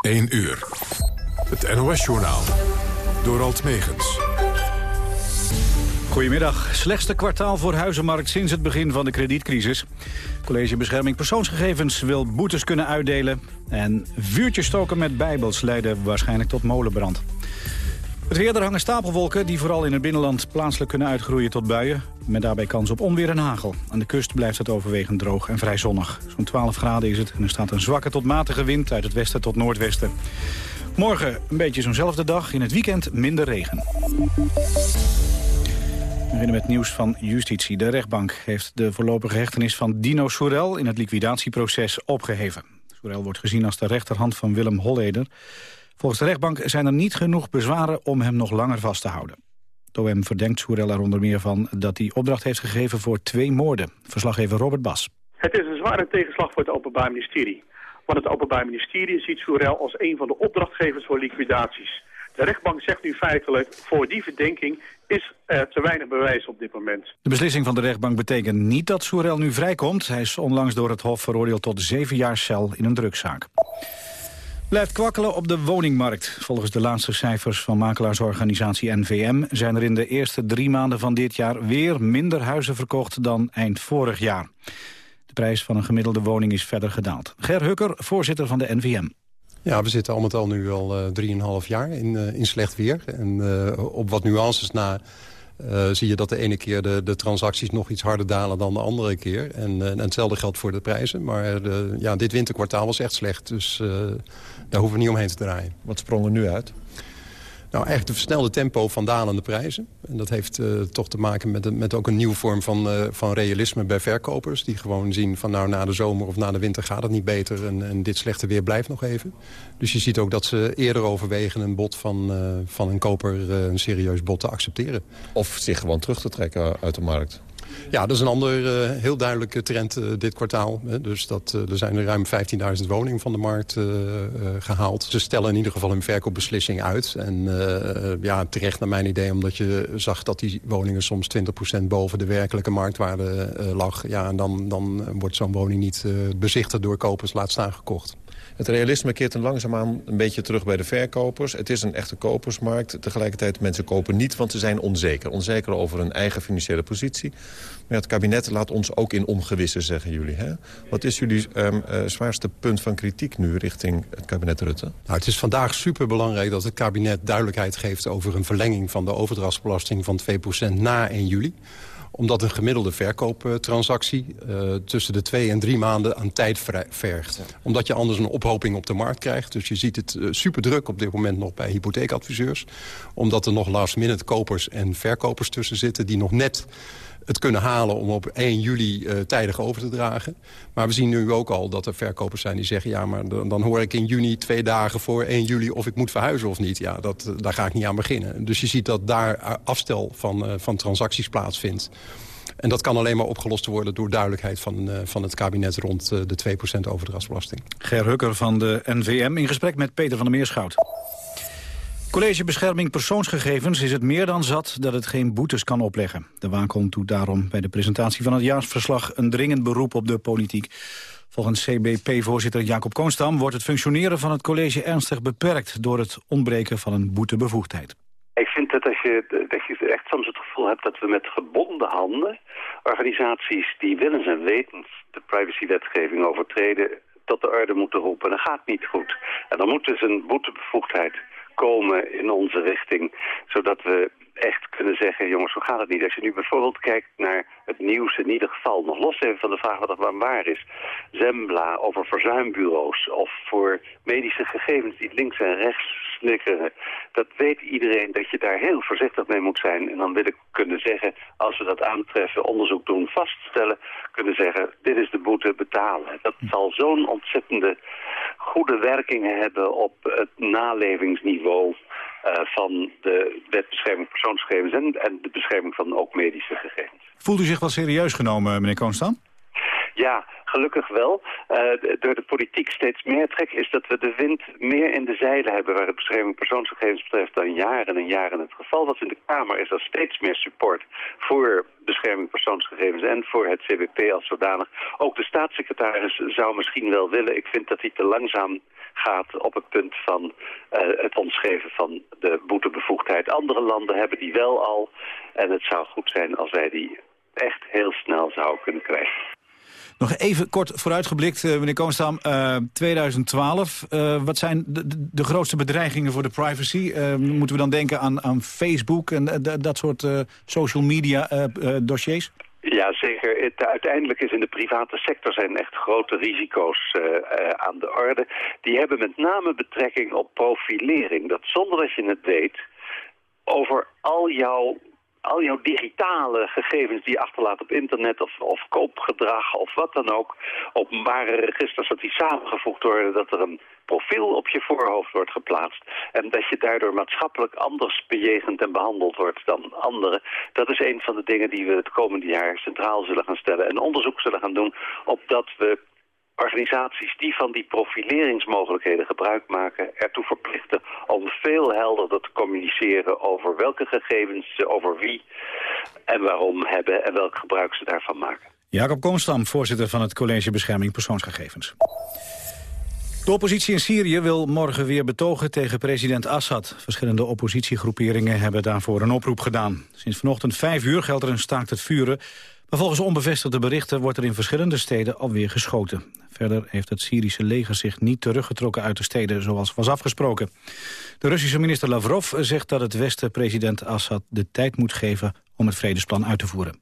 1 uur. Het NOS-journaal. Door Alt Megens. Goedemiddag. Slechtste kwartaal voor huizenmarkt sinds het begin van de kredietcrisis. College Bescherming Persoonsgegevens wil boetes kunnen uitdelen. En vuurtjes stoken met bijbels leiden waarschijnlijk tot molenbrand. Het weer, er hangen stapelwolken die vooral in het binnenland plaatselijk kunnen uitgroeien tot buien. Met daarbij kans op onweer en hagel. Aan de kust blijft het overwegend droog en vrij zonnig. Zo'n 12 graden is het en er staat een zwakke tot matige wind uit het westen tot noordwesten. Morgen een beetje zo'nzelfde dag, in het weekend minder regen. We beginnen met nieuws van justitie. De rechtbank heeft de voorlopige hechtenis van Dino Soerel in het liquidatieproces opgeheven. Soerel wordt gezien als de rechterhand van Willem Holleder. Volgens de rechtbank zijn er niet genoeg bezwaren om hem nog langer vast te houden. Het OM verdenkt Soerel er onder meer van dat hij opdracht heeft gegeven voor twee moorden. Verslaggever Robert Bas. Het is een zware tegenslag voor het Openbaar Ministerie. Want het Openbaar Ministerie ziet Soerel als een van de opdrachtgevers voor liquidaties. De rechtbank zegt nu feitelijk, voor die verdenking is er te weinig bewijs op dit moment. De beslissing van de rechtbank betekent niet dat Soerel nu vrijkomt. Hij is onlangs door het Hof veroordeeld tot zeven jaar cel in een drugszaak. Blijft kwakkelen op de woningmarkt. Volgens de laatste cijfers van makelaarsorganisatie NVM... zijn er in de eerste drie maanden van dit jaar weer minder huizen verkocht dan eind vorig jaar. De prijs van een gemiddelde woning is verder gedaald. Ger Hukker, voorzitter van de NVM. Ja, we zitten al met al nu al uh, 3,5 jaar in, uh, in slecht weer. En uh, op wat nuances na uh, zie je dat de ene keer de, de, transacties nog iets harder dalen dan de andere keer. En, en hetzelfde geldt voor de prijzen. Maar de, ja, dit winterkwartaal was echt slecht. Dus daar hoeven we niet omheen te draaien. Wat sprong er nu uit? Nou, eigenlijk de versnelde tempo van dalende prijzen. En dat heeft uh, toch te maken met, met ook een nieuwe vorm van, uh, van realisme bij verkopers. Die gewoon zien van nou na de zomer of na de winter gaat het niet beter. En, en dit slechte weer blijft nog even. Dus je ziet ook dat ze eerder overwegen een bod van, uh, van een koper een serieus bod te accepteren. Of zich gewoon terug te trekken uit de markt. Ja, dat is een ander uh, heel duidelijke trend uh, dit kwartaal. Hè. Dus dat, uh, er zijn er ruim 15.000 woningen van de markt gehaald. Ze stellen in ieder geval hun verkoopbeslissing uit. En ja, terecht naar mijn idee, omdat je zag dat die woningen soms 20% boven de werkelijke marktwaarde lag. Ja, en dan, dan wordt zo'n woning niet bezichtigd door kopers, laat staan gekocht. Het realisme keert een langzaamaan een beetje terug bij de verkopers. Het is een echte kopersmarkt. Tegelijkertijd mensen kopen niet, want ze zijn onzeker. Onzeker over hun eigen financiële positie. Maar het kabinet laat ons ook in ongewisse, zeggen jullie. Hè? Wat is jullie um, uh, zwaarste punt van kritiek nu richting het kabinet Rutte? Nou, het is vandaag superbelangrijk dat het kabinet duidelijkheid geeft... over een verlenging van de overdrachtsbelasting van 2% na 1 juli omdat een gemiddelde verkooptransactie uh, tussen de twee en drie maanden aan tijd vergt. Ja. Omdat je anders een ophoping op de markt krijgt. Dus je ziet het uh, super druk op dit moment nog bij hypotheekadviseurs. Omdat er nog last minute kopers en verkopers tussen zitten die nog net het kunnen halen om op 1 juli uh, tijdig over te dragen. Maar we zien nu ook al dat er verkopers zijn die zeggen... ja, maar dan, hoor ik in juni twee dagen voor 1 juli of ik moet verhuizen of niet. Ja, dat, daar ga ik niet aan beginnen. Dus je ziet dat daar afstel van, van transacties plaatsvindt. En dat kan alleen maar opgelost worden door duidelijkheid van, van het kabinet rond de 2% overdrachtsbelasting. Ger Hukker van de NVM in gesprek met Peter van der Meerschout. College Bescherming Persoonsgegevens is het meer dan zat dat het geen boetes kan opleggen. De waakhond doet daarom bij de presentatie van het jaarsverslag een dringend beroep op de politiek. Volgens CBP-voorzitter Jacob Koonstam wordt het functioneren van het college ernstig beperkt door het ontbreken van een boetebevoegdheid. Ik vind dat als je, dat je echt soms het gevoel hebt dat we met gebonden handen organisaties die willens en wetens de privacywetgeving overtreden tot de orde moeten roepen. Dat gaat niet goed. En dan moet dus een boetebevoegdheid komen in onze richting. Zodat we echt kunnen zeggen, jongens, hoe gaat het niet? Als je nu bijvoorbeeld kijkt naar het nieuws in ieder geval, nog los even van de vraag wat er waar is. Zembla over verzuimbureaus of voor medische gegevens die links en rechts slikkeren. Dat weet iedereen dat je daar heel voorzichtig mee moet zijn. En dan wil ik kunnen zeggen, als we dat aantreffen, onderzoek doen, vaststellen, kunnen zeggen, dit is de boete, betalen. Dat zal zo'n ontzettende goede werkingen hebben op het nalevingsniveau uh, van de wetbescherming persoonsgegevens en, en, de bescherming van ook medische gegevens. Voelt u zich wel serieus genomen, meneer Koonstam? Ja, gelukkig wel. Uh, door de politiek steeds meer trek is dat we de wind meer in de zeilen hebben waar het bescherming persoonsgegevens betreft dan jaren en jaren het geval was. In de Kamer is er steeds meer support voor bescherming persoonsgegevens en voor het CBP als zodanig. Ook de staatssecretaris zou misschien wel willen. Ik vind dat hij te langzaam gaat op het punt van het ons geven van de boetebevoegdheid. Andere landen hebben die wel al. En het zou goed zijn als wij die echt heel snel zouden kunnen krijgen. Nog even kort vooruitgeblikt, uh, meneer Koonstam. Uh, 2012, uh, wat zijn de, de, grootste bedreigingen voor de privacy? Moeten we dan denken aan, aan Facebook en dat soort social media dossiers? Ja, zeker. Het, uiteindelijk is in de private sector zijn echt grote risico's aan de orde. Die hebben met name betrekking op profilering. Dat zonder dat je het weet over al jouw al jouw digitale gegevens die je achterlaat op internet of, of koopgedrag of wat dan ook, openbare registers, dat die samengevoegd worden, dat er een profiel op je voorhoofd wordt geplaatst en dat je daardoor maatschappelijk anders bejegend en behandeld wordt dan anderen. Dat is een van de dingen die we het komende jaar centraal zullen gaan stellen en onderzoek zullen gaan doen, opdat we organisaties die van die profileringsmogelijkheden gebruik maken... ertoe verplichten om veel helderder te communiceren over welke gegevens ze over wie en waarom hebben... en welk gebruik ze daarvan maken. Jacob Koonstam, voorzitter van het College Bescherming Persoonsgegevens. De oppositie in Syrië wil morgen weer betogen tegen president Assad. Verschillende oppositiegroeperingen hebben daarvoor een oproep gedaan. Sinds vanochtend vijf uur geldt er een staakt het vuren... maar volgens onbevestigde berichten wordt er in verschillende steden alweer geschoten. Verder heeft het Syrische leger zich niet teruggetrokken uit de steden zoals was afgesproken. De Russische minister Lavrov zegt dat het Westen president Assad de tijd moet geven om het vredesplan uit te voeren.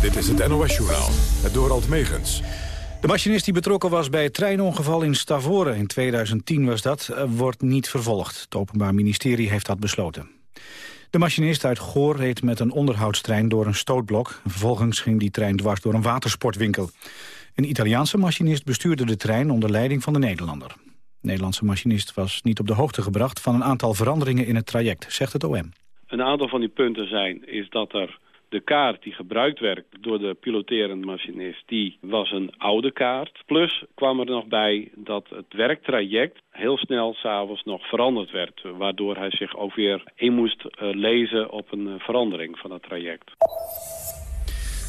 Dit is het NOS-journaal, het Dorald Megens. De machinist die betrokken was bij het treinongeval in Stavoren in 2010 was dat, eh, wordt niet vervolgd. Het Openbaar Ministerie heeft dat besloten. De machinist uit Goor reed met een onderhoudstrein door een stootblok. Vervolgens ging die trein dwars door een watersportwinkel. Een Italiaanse machinist bestuurde de trein onder leiding van de Nederlander. De Nederlandse machinist was niet op de hoogte gebracht van een aantal veranderingen in het traject, zegt het OM. Een aantal van die punten zijn is dat er de kaart die gebruikt werd door de piloterende machinist, die was een oude kaart. Plus kwam er nog bij dat het werktraject heel snel s'avonds nog veranderd werd. Waardoor hij zich ook weer in moest eh, lezen op een eh, verandering van het traject.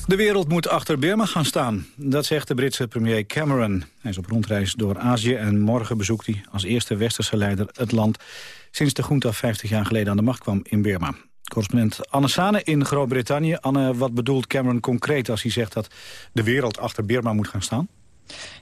De wereld moet achter Burma gaan staan. Dat zegt de Britse premier Cameron. Hij is op rondreis door Azië en morgen bezoekt hij als eerste westerse leider het land... sinds de junta 50 jaar geleden aan de macht kwam in Burma. Correspondent Anne Sane in Groot-Brittannië. Anne, wat bedoelt Cameron concreet als hij zegt dat de wereld achter Burma moet gaan staan?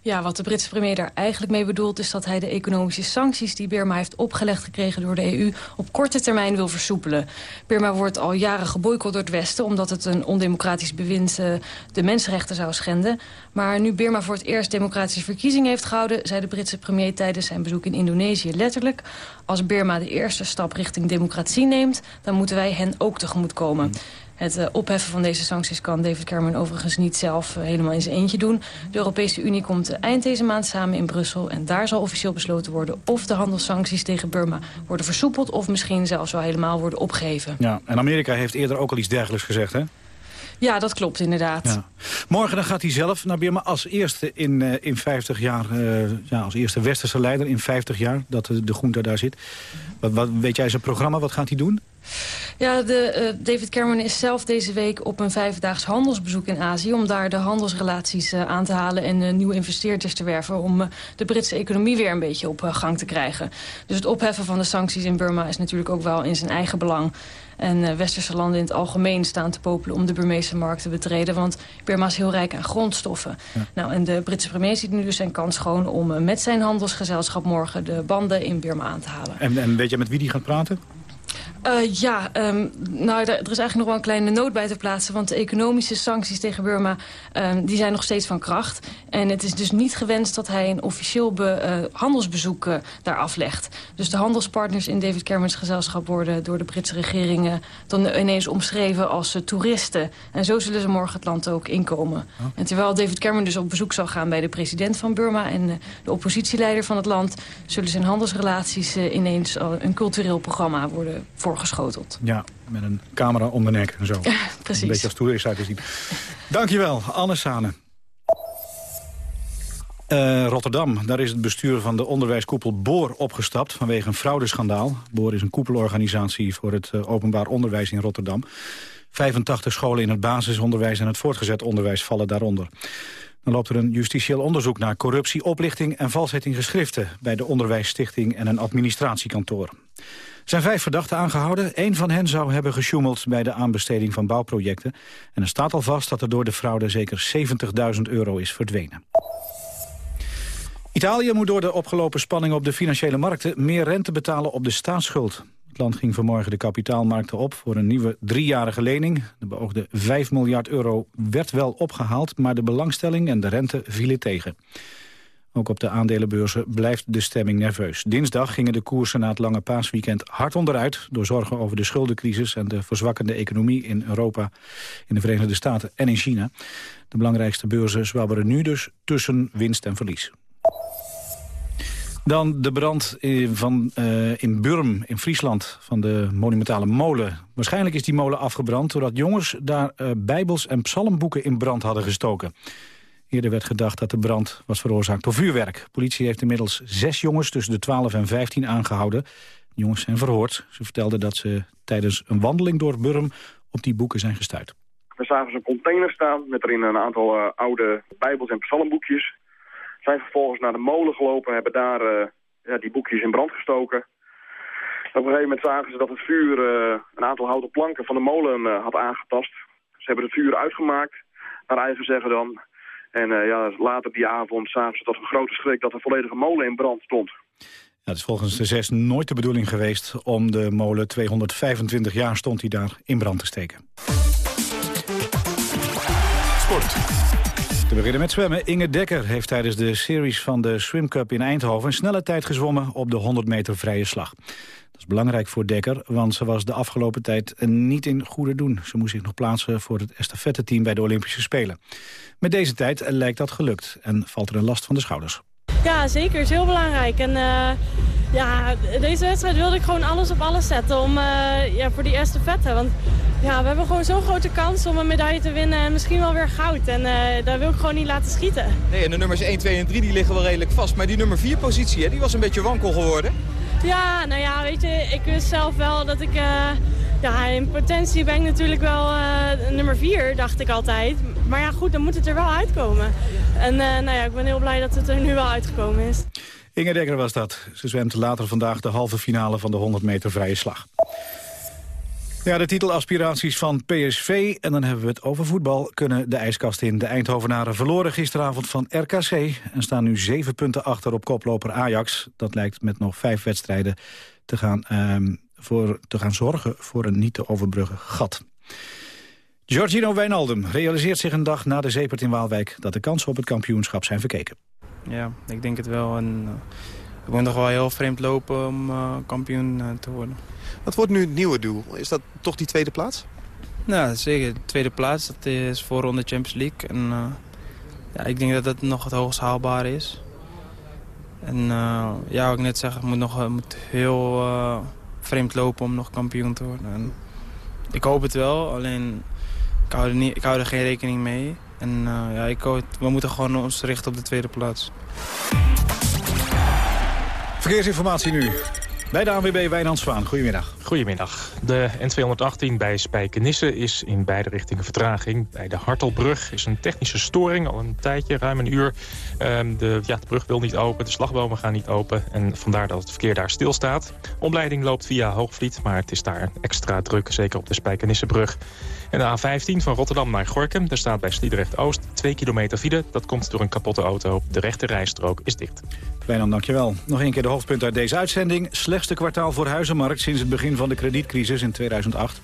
Ja, wat de Britse premier daar eigenlijk mee bedoelt... is dat hij de economische sancties die Burma heeft opgelegd gekregen door de EU... op korte termijn wil versoepelen. Burma wordt al jaren geboycott door het Westen... omdat het een ondemocratisch bewind uh, de mensenrechten zou schenden. Maar nu Burma voor het eerst democratische verkiezingen heeft gehouden... zei de Britse premier tijdens zijn bezoek in Indonesië letterlijk... als Burma de eerste stap richting democratie neemt... dan moeten wij hen ook tegemoet komen. Het uh, opheffen van deze sancties kan David Cameron overigens niet zelf uh, helemaal in zijn eentje doen. De Europese Unie komt eind deze maand samen in Brussel. En daar zal officieel besloten worden of de handelssancties tegen Burma worden versoepeld... of misschien zelfs wel helemaal worden opgeheven. Ja, en Amerika heeft eerder ook al iets dergelijks gezegd, hè? Ja, dat klopt inderdaad. Ja. Morgen dan gaat hij zelf naar Burma als eerste in, uh, in 50 jaar, uh, ja, als eerste westerse leider in 50 jaar dat de, de junta daar zit. Wat, wat, weet jij zijn programma, wat gaat hij doen? Ja, de, uh, David Cameron is zelf deze week op een vijfdaags handelsbezoek in Azië... om daar de handelsrelaties uh, aan te halen en uh, nieuwe investeerders te werven... om de Britse economie weer een beetje op gang te krijgen. Dus het opheffen van de sancties in Burma is natuurlijk ook wel in zijn eigen belang. En westerse landen in het algemeen staan te popelen om de Burmeese markt te betreden. Want Burma is heel rijk aan grondstoffen. Ja. Nou, en de Britse premier ziet nu dus zijn kans gewoon om met zijn handelsgezelschap morgen de banden in Burma aan te halen. En, en weet je met wie die gaat praten? Uh, ja, um, nou, er is eigenlijk nog wel een kleine noot bij te plaatsen. Want de economische sancties tegen Burma um, die zijn nog steeds van kracht. En het is dus niet gewenst dat hij een officieel be, uh, handelsbezoek uh, daar aflegt. Dus de handelspartners in David Cameron's gezelschap worden door de Britse regering dan ineens omschreven als toeristen. En zo zullen ze morgen het land ook inkomen. Oh. En terwijl David Cameron dus op bezoek zal gaan bij de president van Burma en de oppositieleider van het land, zullen zijn handelsrelaties ineens een cultureel programma worden voorgeschoteld. Ja, met een camera om de nek en zo. Precies. Een beetje als toerist uit te zien. Dankjewel, Anne Sane. Uh, Rotterdam, daar is het bestuur van de onderwijskoepel Boor opgestapt vanwege een fraudeschandaal. Boor is een koepelorganisatie voor het uh, openbaar onderwijs in Rotterdam. 85 scholen in het basisonderwijs en het voortgezet onderwijs vallen daaronder. Dan loopt er een justitieel onderzoek naar corruptie, oplichting en valsheid in geschriften... bij de Onderwijsstichting en een administratiekantoor. Zijn vijf verdachten aangehouden. Eén van hen zou hebben gesjoemeld bij de aanbesteding van bouwprojecten. En er staat al vast dat er door de fraude zeker 70.000 euro is verdwenen. Italië moet door de opgelopen spanning op de financiële markten... meer rente betalen op de staatsschuld. Het land ging vanmorgen de kapitaalmarkten op voor een nieuwe driejarige lening. De beoogde 5 miljard euro werd wel opgehaald... maar de belangstelling en de rente vielen tegen. Ook op de aandelenbeurzen blijft de stemming nerveus. Dinsdag gingen de koersen na het lange paasweekend hard onderuit... door zorgen over de schuldencrisis en de verzwakkende economie in Europa... in de Verenigde Staten en in China. De belangrijkste beurzen zwabberen nu dus tussen winst en verlies. Dan de brand in, van, uh, in Burm in Friesland van de monumentale molen. Waarschijnlijk is die molen afgebrand doordat jongens daar uh, bijbels en psalmboeken in brand hadden gestoken. Eerder werd gedacht dat de brand was veroorzaakt door vuurwerk. Politie heeft inmiddels zes jongens tussen de 12 en 15 aangehouden. De jongens zijn verhoord. Ze vertelden dat ze tijdens een wandeling door Burm op die boeken zijn gestuurd. We zagen een container staan met erin een aantal uh, oude bijbels en psalmboekjes. Zijn vervolgens naar de molen gelopen, hebben daar uh, ja, die boekjes in brand gestoken. Op een gegeven moment zagen ze dat het vuur uh, een aantal houten planken van de molen had aangetast. Ze hebben het vuur uitgemaakt, naar eigen zeggen dan. En uh, ja, later die avond zagen ze tot een grote schrik dat de volledige molen in brand stond. Ja, het is volgens de zes nooit de bedoeling geweest om de molen 225 jaar stond hij daar in brand te steken. Sport. Te beginnen met zwemmen. Inge Dekker heeft tijdens de series van de Swim Cup in Eindhoven... een snelle tijd gezwommen op de 100 meter vrije slag. Dat is belangrijk voor Dekker, want ze was de afgelopen tijd niet in goede doen. Ze moest zich nog plaatsen voor het estafette-team bij de Olympische Spelen. Met deze tijd lijkt dat gelukt en valt er een last van de schouders. Ja, zeker. is heel belangrijk. En uh, ja, deze wedstrijd wilde ik gewoon alles op alles zetten om, uh, ja, voor die eerste vette. Want ja, we hebben gewoon zo'n grote kans om een medaille te winnen en misschien wel weer goud. En uh, daar wil ik gewoon niet laten schieten. Nee, en de nummers 1, 2 en 3 die liggen wel redelijk vast. Maar die nummer 4 positie, hè, die was een beetje wankel geworden. Ja, nou ja, weet je, ik wist zelf wel dat ik... Ja, in potentie ben ik natuurlijk wel uh, nummer 4, dacht ik altijd. Maar ja, goed, dan moet het er wel uitkomen. En uh, nou ja, ik ben heel blij dat het er nu wel uitgekomen is. Inge Dekker was dat. Ze zwemt later vandaag de halve finale van de 100 meter vrije slag. Ja, de titelaspiraties van PSV, en dan hebben we het over voetbal... kunnen de ijskast in. De Eindhovenaren verloren gisteravond van RKC... en staan nu zeven punten achter op koploper Ajax. Dat lijkt met nog vijf wedstrijden te gaan... Uh, voor te gaan zorgen voor een niet te overbruggen gat. Giorgino Wijnaldum realiseert zich een dag na de zeepert in Waalwijk... dat de kansen op het kampioenschap zijn verkeken. Ja, ik denk het wel. En, uh, ik moet nog wel heel vreemd lopen om uh, kampioen uh, te worden. Wat wordt nu het nieuwe doel? Is dat toch die tweede plaats? Nou, zeker. De tweede plaats, dat is voorronde Champions League. En, ja, ik denk dat dat nog het hoogst haalbaar is. En ja, wat ik net zeg, ik moet nog moet heel vreemd lopen om nog kampioen te worden. En ik hoop het wel, alleen ik hou er, niet, ik hou er geen rekening mee. En uh, ja, ik we moeten gewoon ons richten op de tweede plaats. Verkeersinformatie nu. Bij de ANWB Wijnand Zwaan. Goedemiddag. Goedemiddag. De N218 bij Spijkenisse is in beide richtingen vertraging. Bij de Hartelbrug is een technische storing al een tijdje, ruim een uur. Um, de, ja, de brug wil niet open, de slagbomen gaan niet open. En vandaar dat het verkeer daar stilstaat. Omleiding loopt via Hoogvliet, maar het is daar extra druk. Zeker op de Spijkenissebrug. En de A15 van Rotterdam naar Gorkum. Daar staat bij Sliedrecht-Oost 2 kilometer file. Dat komt door een kapotte auto. De rechte rijstrook is dicht. Wijnand, dankjewel. Nog een keer de hoofdpunt uit deze uitzending. Slechtste kwartaal voor huizenmarkt sinds het begin van de kredietcrisis in 2008.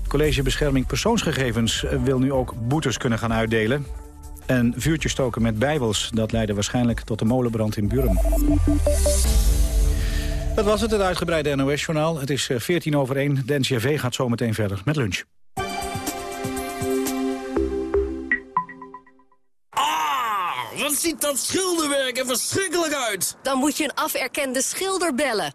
Het College Bescherming Persoonsgegevens wil nu ook boetes kunnen gaan uitdelen. En vuurtjes stoken met bijbels, dat leidde waarschijnlijk tot de molenbrand in Buren. Dat was het, het uitgebreide NOS-journaal. Het is 14 over 1. De NCRV gaat zo meteen verder met lunch. Wat ziet dat schilderwerk er verschrikkelijk uit! Dan moet je een aferkende schilder bellen.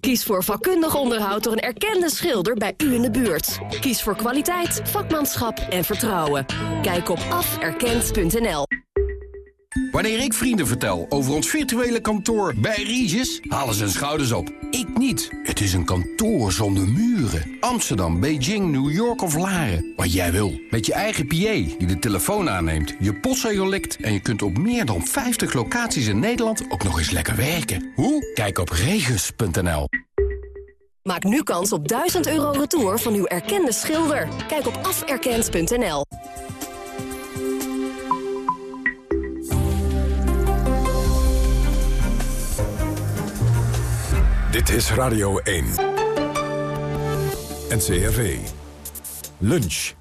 Kies voor vakkundig onderhoud door een erkende schilder bij u in de buurt. Kies voor kwaliteit, vakmanschap en vertrouwen. Kijk op aferkend.nl. Wanneer ik vrienden vertel over ons virtuele kantoor bij Regis, halen ze hun schouders op. Ik niet. Het is een kantoor zonder muren. Amsterdam, Beijing, New York of Laren. Wat jij wil. Met je eigen PA die de telefoon aanneemt, je postzegel likt... en je kunt op meer dan 50 locaties in Nederland ook nog eens lekker werken. Hoe? Kijk op regis.nl. Maak nu kans op 1000 euro retour van uw erkende schilder. Kijk op aferkend.nl. Dit is Radio 1. NCRV. Lunch.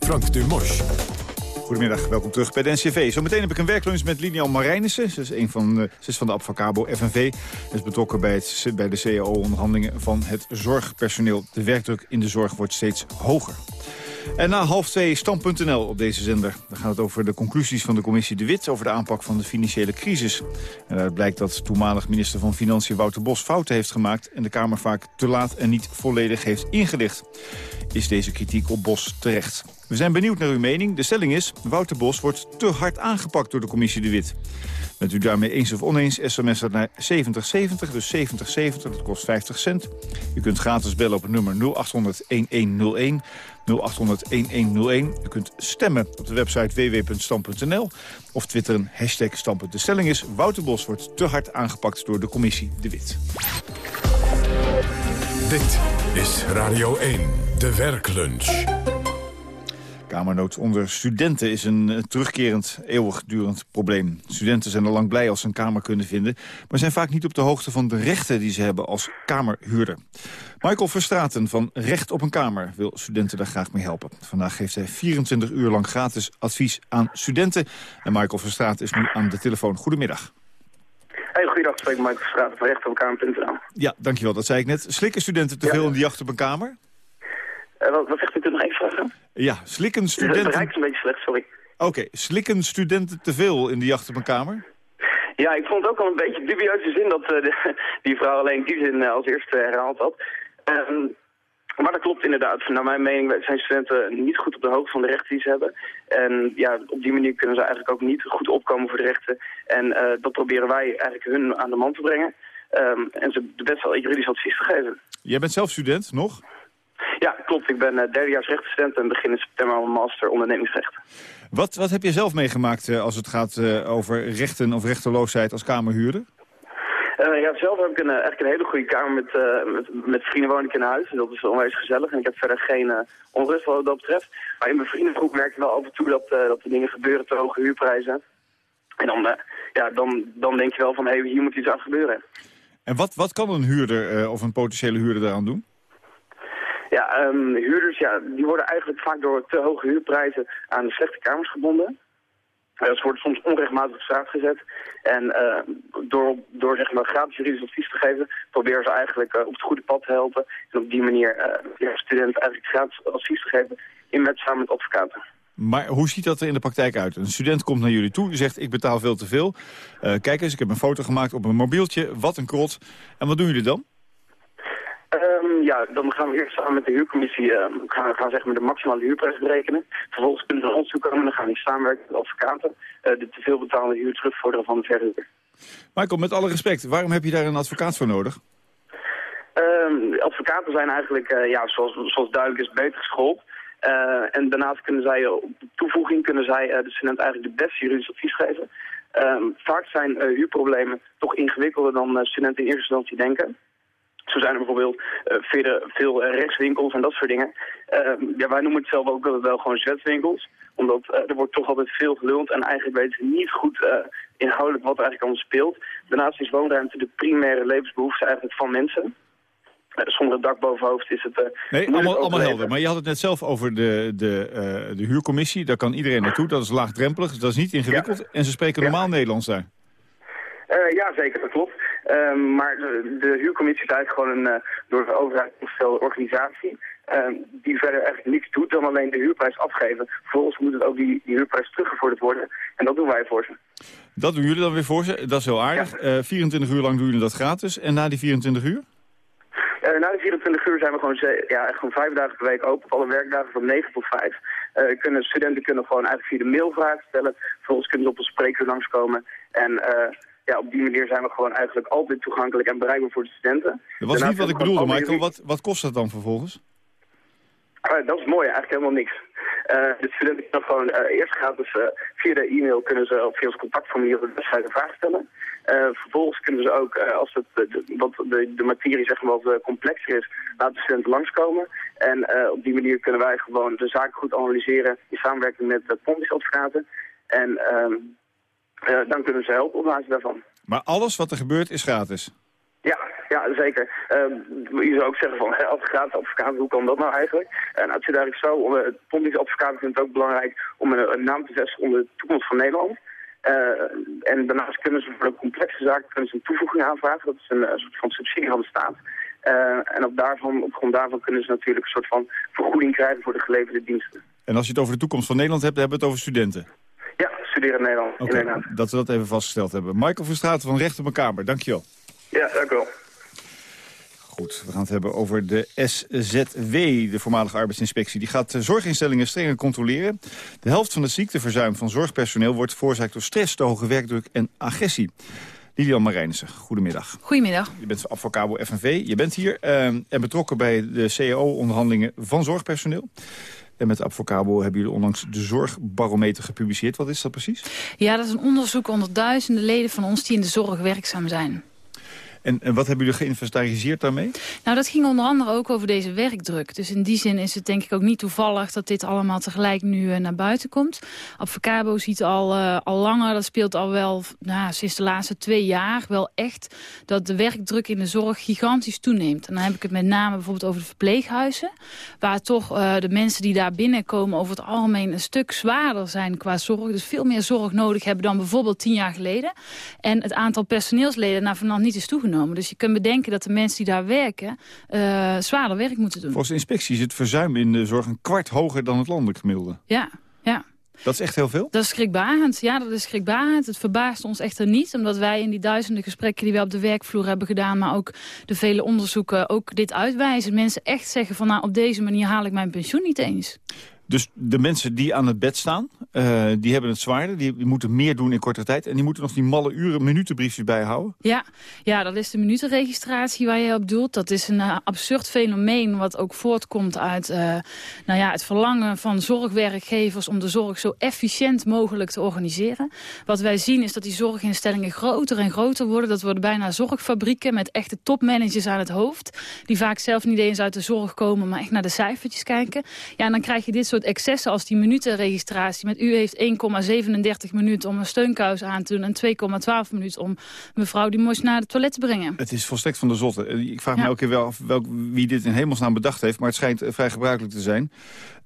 Frank Dumos. Goedemiddag, welkom terug bij de NCV. Zometeen heb ik een werklunch met Linian Marijnissen. Ze is, een van, ze is van de Abfacabo FNV. Ze is betrokken bij, het, bij de CAO-onderhandelingen van het zorgpersoneel. De werkdruk in de zorg wordt steeds hoger. En na half twee stand.nl op deze zender. Dan gaat het over de conclusies van de commissie De Wit... over de aanpak van de financiële crisis. En daaruit blijkt dat toenmalig minister van Financiën Wouter Bos fouten heeft gemaakt... en de Kamer vaak te laat en niet volledig heeft ingelicht. Is deze kritiek op Bos terecht? We zijn benieuwd naar uw mening. De stelling is, Wouter Bos wordt te hard aangepakt door de commissie De Wit. Bent u daarmee eens of oneens, sms naar 7070, dus 7070, dat kost 50 cent. U kunt gratis bellen op nummer 0800-1101, 0800-1101. U kunt stemmen op de website www.stam.nl of twitteren hashtag. De stelling is, Wouter Bos wordt te hard aangepakt door de commissie De Wit. Dit is Radio 1, de werklunch. Kamernood onder studenten is een eh, terugkerend, eeuwigdurend probleem. Studenten zijn al lang blij als ze een kamer kunnen vinden... maar zijn vaak niet op de hoogte van de rechten die ze hebben als kamerhuurder. Michael Verstraten van Recht op een Kamer wil studenten daar graag mee helpen. Vandaag geeft hij 24 uur lang gratis advies aan studenten. En Michael Verstraten is nu aan de telefoon. Goedemiddag. Hey, goeiedag, ik spreek Michael Verstraten van Recht op een Kamer.nl. Ja, dankjewel, dat zei ik net. Slikken studenten te veel in de jacht op een kamer? Uh, wat, wat zegt u toen nog even vragen? Ja, slikken studenten... Het een beetje slecht, sorry. Oké, slikken studenten te veel in de jacht op een kamer? Ja, ik vond het ook al een beetje dubieuze zin dat uh, de, die vrouw alleen die zin uh, als eerste herhaald had. Um, maar dat klopt inderdaad. Naar mijn mening zijn studenten niet goed op de hoogte van de rechten die ze hebben. En ja, op die manier kunnen ze eigenlijk ook niet goed opkomen voor de rechten. En uh, dat proberen wij eigenlijk hun aan de man te brengen. Um, en ze de best wel juridisch advies te geven. Jij bent zelf student, nog? Ja, klopt. Ik ben uh, derdejaars rechtsstudent en begin in september mijn master ondernemingsrecht. Wat, wat heb je zelf meegemaakt uh, als het gaat uh, over rechten of rechteloosheid als kamerhuurder? ja, zelf heb ik een, eigenlijk een hele goede kamer met, met, met, vrienden woon ik in huis. En dat is onwijs gezellig. En ik heb verder geen onrust wat dat betreft. Maar in mijn vriendengroep merk ik wel af en toe dat, dat er dingen gebeuren te hoge huurprijzen. En dan, ja, dan, dan denk je wel van, hé, hey, hier moet iets aan gebeuren. En wat, wat kan een huurder of een potentiële huurder daaraan doen? Ja, um, huurders ja, die worden eigenlijk vaak door te hoge huurprijzen aan de slechte kamers gebonden. Uh, ze worden soms onrechtmatig op straat gezet. En uh, door, door zeg maar, gratis juridisch advies te geven, proberen ze eigenlijk uh, op het goede pad te helpen. En op die manier ja, studenten eigenlijk gratis advies te geven in met samen met advocaten. Maar hoe ziet dat er in de praktijk uit? Een student komt naar jullie toe, zegt ik betaal veel te veel. kijk eens, ik heb een foto gemaakt op een mobieltje, wat een krot. En wat doen jullie dan? Um, ja, dan gaan we eerst samen met de huurcommissie uh, gaan, gaan zeg maar de maximale huurprijs berekenen. Vervolgens kunnen we naar ons toe komen en dan gaan we samenwerken met advocaten uh, de teveel betaalde huur terugvorderen van de verhuurder. Michael, met alle respect, waarom heb je daar een advocaat voor nodig? Um, advocaten zijn eigenlijk, uh, ja, zoals, zoals duidelijk is, beter geschoold. en daarnaast kunnen zij, op toevoeging kunnen zij de student eigenlijk de beste juridisch advies geven. Vaak zijn huurproblemen toch ingewikkelder dan studenten in eerste instantie denken. Zo zijn er bijvoorbeeld uh, veel, veel rechtswinkels en dat soort dingen. Uh, ja, wij noemen het zelf ook wel gewoon zwetswinkels. Omdat uh, er wordt toch altijd veel geluld en eigenlijk weten ze niet goed inhoudelijk wat er eigenlijk allemaal speelt. Daarnaast is woonruimte de primaire levensbehoefte eigenlijk van mensen. zonder het dak boven hoofd is het... nee, allemaal, allemaal helder. Maar je had het net zelf over de, de, de huurcommissie. Daar kan iedereen naartoe. Dat is laagdrempelig. Dat is niet ingewikkeld. Ja. En ze spreken normaal ja. Nederlands daar. Uh, ja, zeker, dat klopt. Uh, maar de, de, huurcommissie is eigenlijk gewoon een uh, door de overheid opgestelde organisatie... die verder eigenlijk niets doet dan alleen de huurprijs afgeven. Vervolgens moet het ook die, die huurprijs teruggevorderd worden. En dat doen wij voor ze. Dat doen jullie dan weer voor ze? Dat is heel aardig. Ja. 24 uur lang doen jullie dat gratis. En na die 24 uur? na de 24 uur zijn we gewoon, ja, echt gewoon vijf dagen per week open. Op alle werkdagen van 9 tot 5. eh, kunnen, studenten kunnen gewoon eigenlijk via de mail vragen stellen. Vervolgens kunnen ze op een spreekuur langskomen. En ja, op die manier zijn we gewoon eigenlijk altijd toegankelijk en bereikbaar voor de studenten. Dat was niet wat ik bedoelde, Michael. Wat, wat kost dat dan vervolgens? Uh, dat is mooi, eigenlijk helemaal niks. Uh, de studenten kunnen gewoon uh, eerst gratis via de e-mail kunnen ze of via ons contactformulier op de website een vraag stellen. vervolgens kunnen ze ook, als het, de, wat de, de materie zeg maar wat complexer is, laten de studenten langskomen. En op die manier kunnen wij gewoon de zaken goed analyseren in samenwerking met de advocaten. En ehm, dan kunnen ze helpen op basis daarvan. Maar alles wat er gebeurt is gratis? Ja, ja zeker. Uh, je zou ook zeggen van advocaat, advocaat, hoe kan dat nou eigenlijk? En het zit eigenlijk zo, uh, Pontische advocaat vindt het ook belangrijk om een, een naam te zetten onder de toekomst van Nederland. Uh, en daarnaast kunnen ze voor een complexe zaak kunnen ze een toevoeging aanvragen. Dat is een, een soort van subsidie van de staat. Uh, en op, daarvan, op grond daarvan kunnen ze natuurlijk een soort van vergoeding krijgen voor de geleverde diensten. En als je het over de toekomst van Nederland hebt, dan hebben we het over studenten? Studeren in Nederland. Oké, okay, dat we dat even vastgesteld hebben. Michael Verstraeten van Recht op mijn Kamer, dankjewel. Ja, dank u wel. Goed, we gaan het hebben over de SZW, de voormalige arbeidsinspectie. Die gaat zorginstellingen strenger controleren. De helft van het ziekteverzuim van zorgpersoneel wordt veroorzaakt door stress, te hoge werkdruk en agressie. Lilian Marijnissen, goedemiddag. Goedemiddag. Je bent van Advocabo FNV. Je bent hier uh, en betrokken bij de CAO-onderhandelingen van zorgpersoneel. En met Advocabo hebben jullie onlangs de zorgbarometer gepubliceerd. Wat is dat precies? Ja, dat is een onderzoek onder duizenden leden van ons die in de zorg werkzaam zijn. En, en wat hebben jullie geïnventariseerd daarmee? Nou, dat ging onder andere ook over deze werkdruk. Dus in die zin is het denk ik ook niet toevallig dat dit allemaal tegelijk nu uh, naar buiten komt. Advocabo ziet al, uh, al langer, dat speelt al wel nou, sinds de laatste twee jaar wel echt... dat de werkdruk in de zorg gigantisch toeneemt. En dan heb ik het met name bijvoorbeeld over de verpleeghuizen. Waar toch uh, de mensen die daar binnenkomen over het algemeen een stuk zwaarder zijn qua zorg. Dus veel meer zorg nodig hebben dan bijvoorbeeld tien jaar geleden. En het aantal personeelsleden naar vanaf niet is toegenomen. Dus je kunt bedenken dat de mensen die daar werken uh, zwaarder werk moeten doen. Volgens de inspectie is het verzuim in de zorg een kwart hoger dan het landelijk gemiddelde. Ja, ja. Dat is echt heel veel? Dat is schrikbarend. Ja, dat is schrikbarend. Het verbaast ons echter niet, omdat wij in die duizenden gesprekken die we op de werkvloer hebben gedaan, maar ook de vele onderzoeken ook dit uitwijzen. Mensen echt zeggen van nou, op deze manier haal ik mijn pensioen niet eens. Dus de mensen die aan het bed staan, uh, die hebben het zwaarder. Die, moeten meer doen in korte tijd. En die moeten nog die malle uren, minutenbriefjes bijhouden. Ja, ja dat is de minutenregistratie waar je op doelt. Dat is een uh, absurd fenomeen wat ook voortkomt uit uh, nou ja, het verlangen van zorgwerkgevers... om de zorg zo efficiënt mogelijk te organiseren. Wat wij zien is dat die zorginstellingen groter en groter worden. Dat worden bijna zorgfabrieken met echte topmanagers aan het hoofd. Die vaak zelf niet eens uit de zorg komen, maar echt naar de cijfertjes kijken. Ja, en dan krijg je dit soort excessen als die minutenregistratie. Met u heeft 1,37 minuten om een steunkous aan te doen... en 2,12 minuten om mevrouw die moest naar het toilet te brengen. Het is volstrekt van de zotte. Ik vraag me elke keer wel af welk, wie dit in hemelsnaam bedacht heeft... maar het schijnt vrij gebruikelijk te zijn.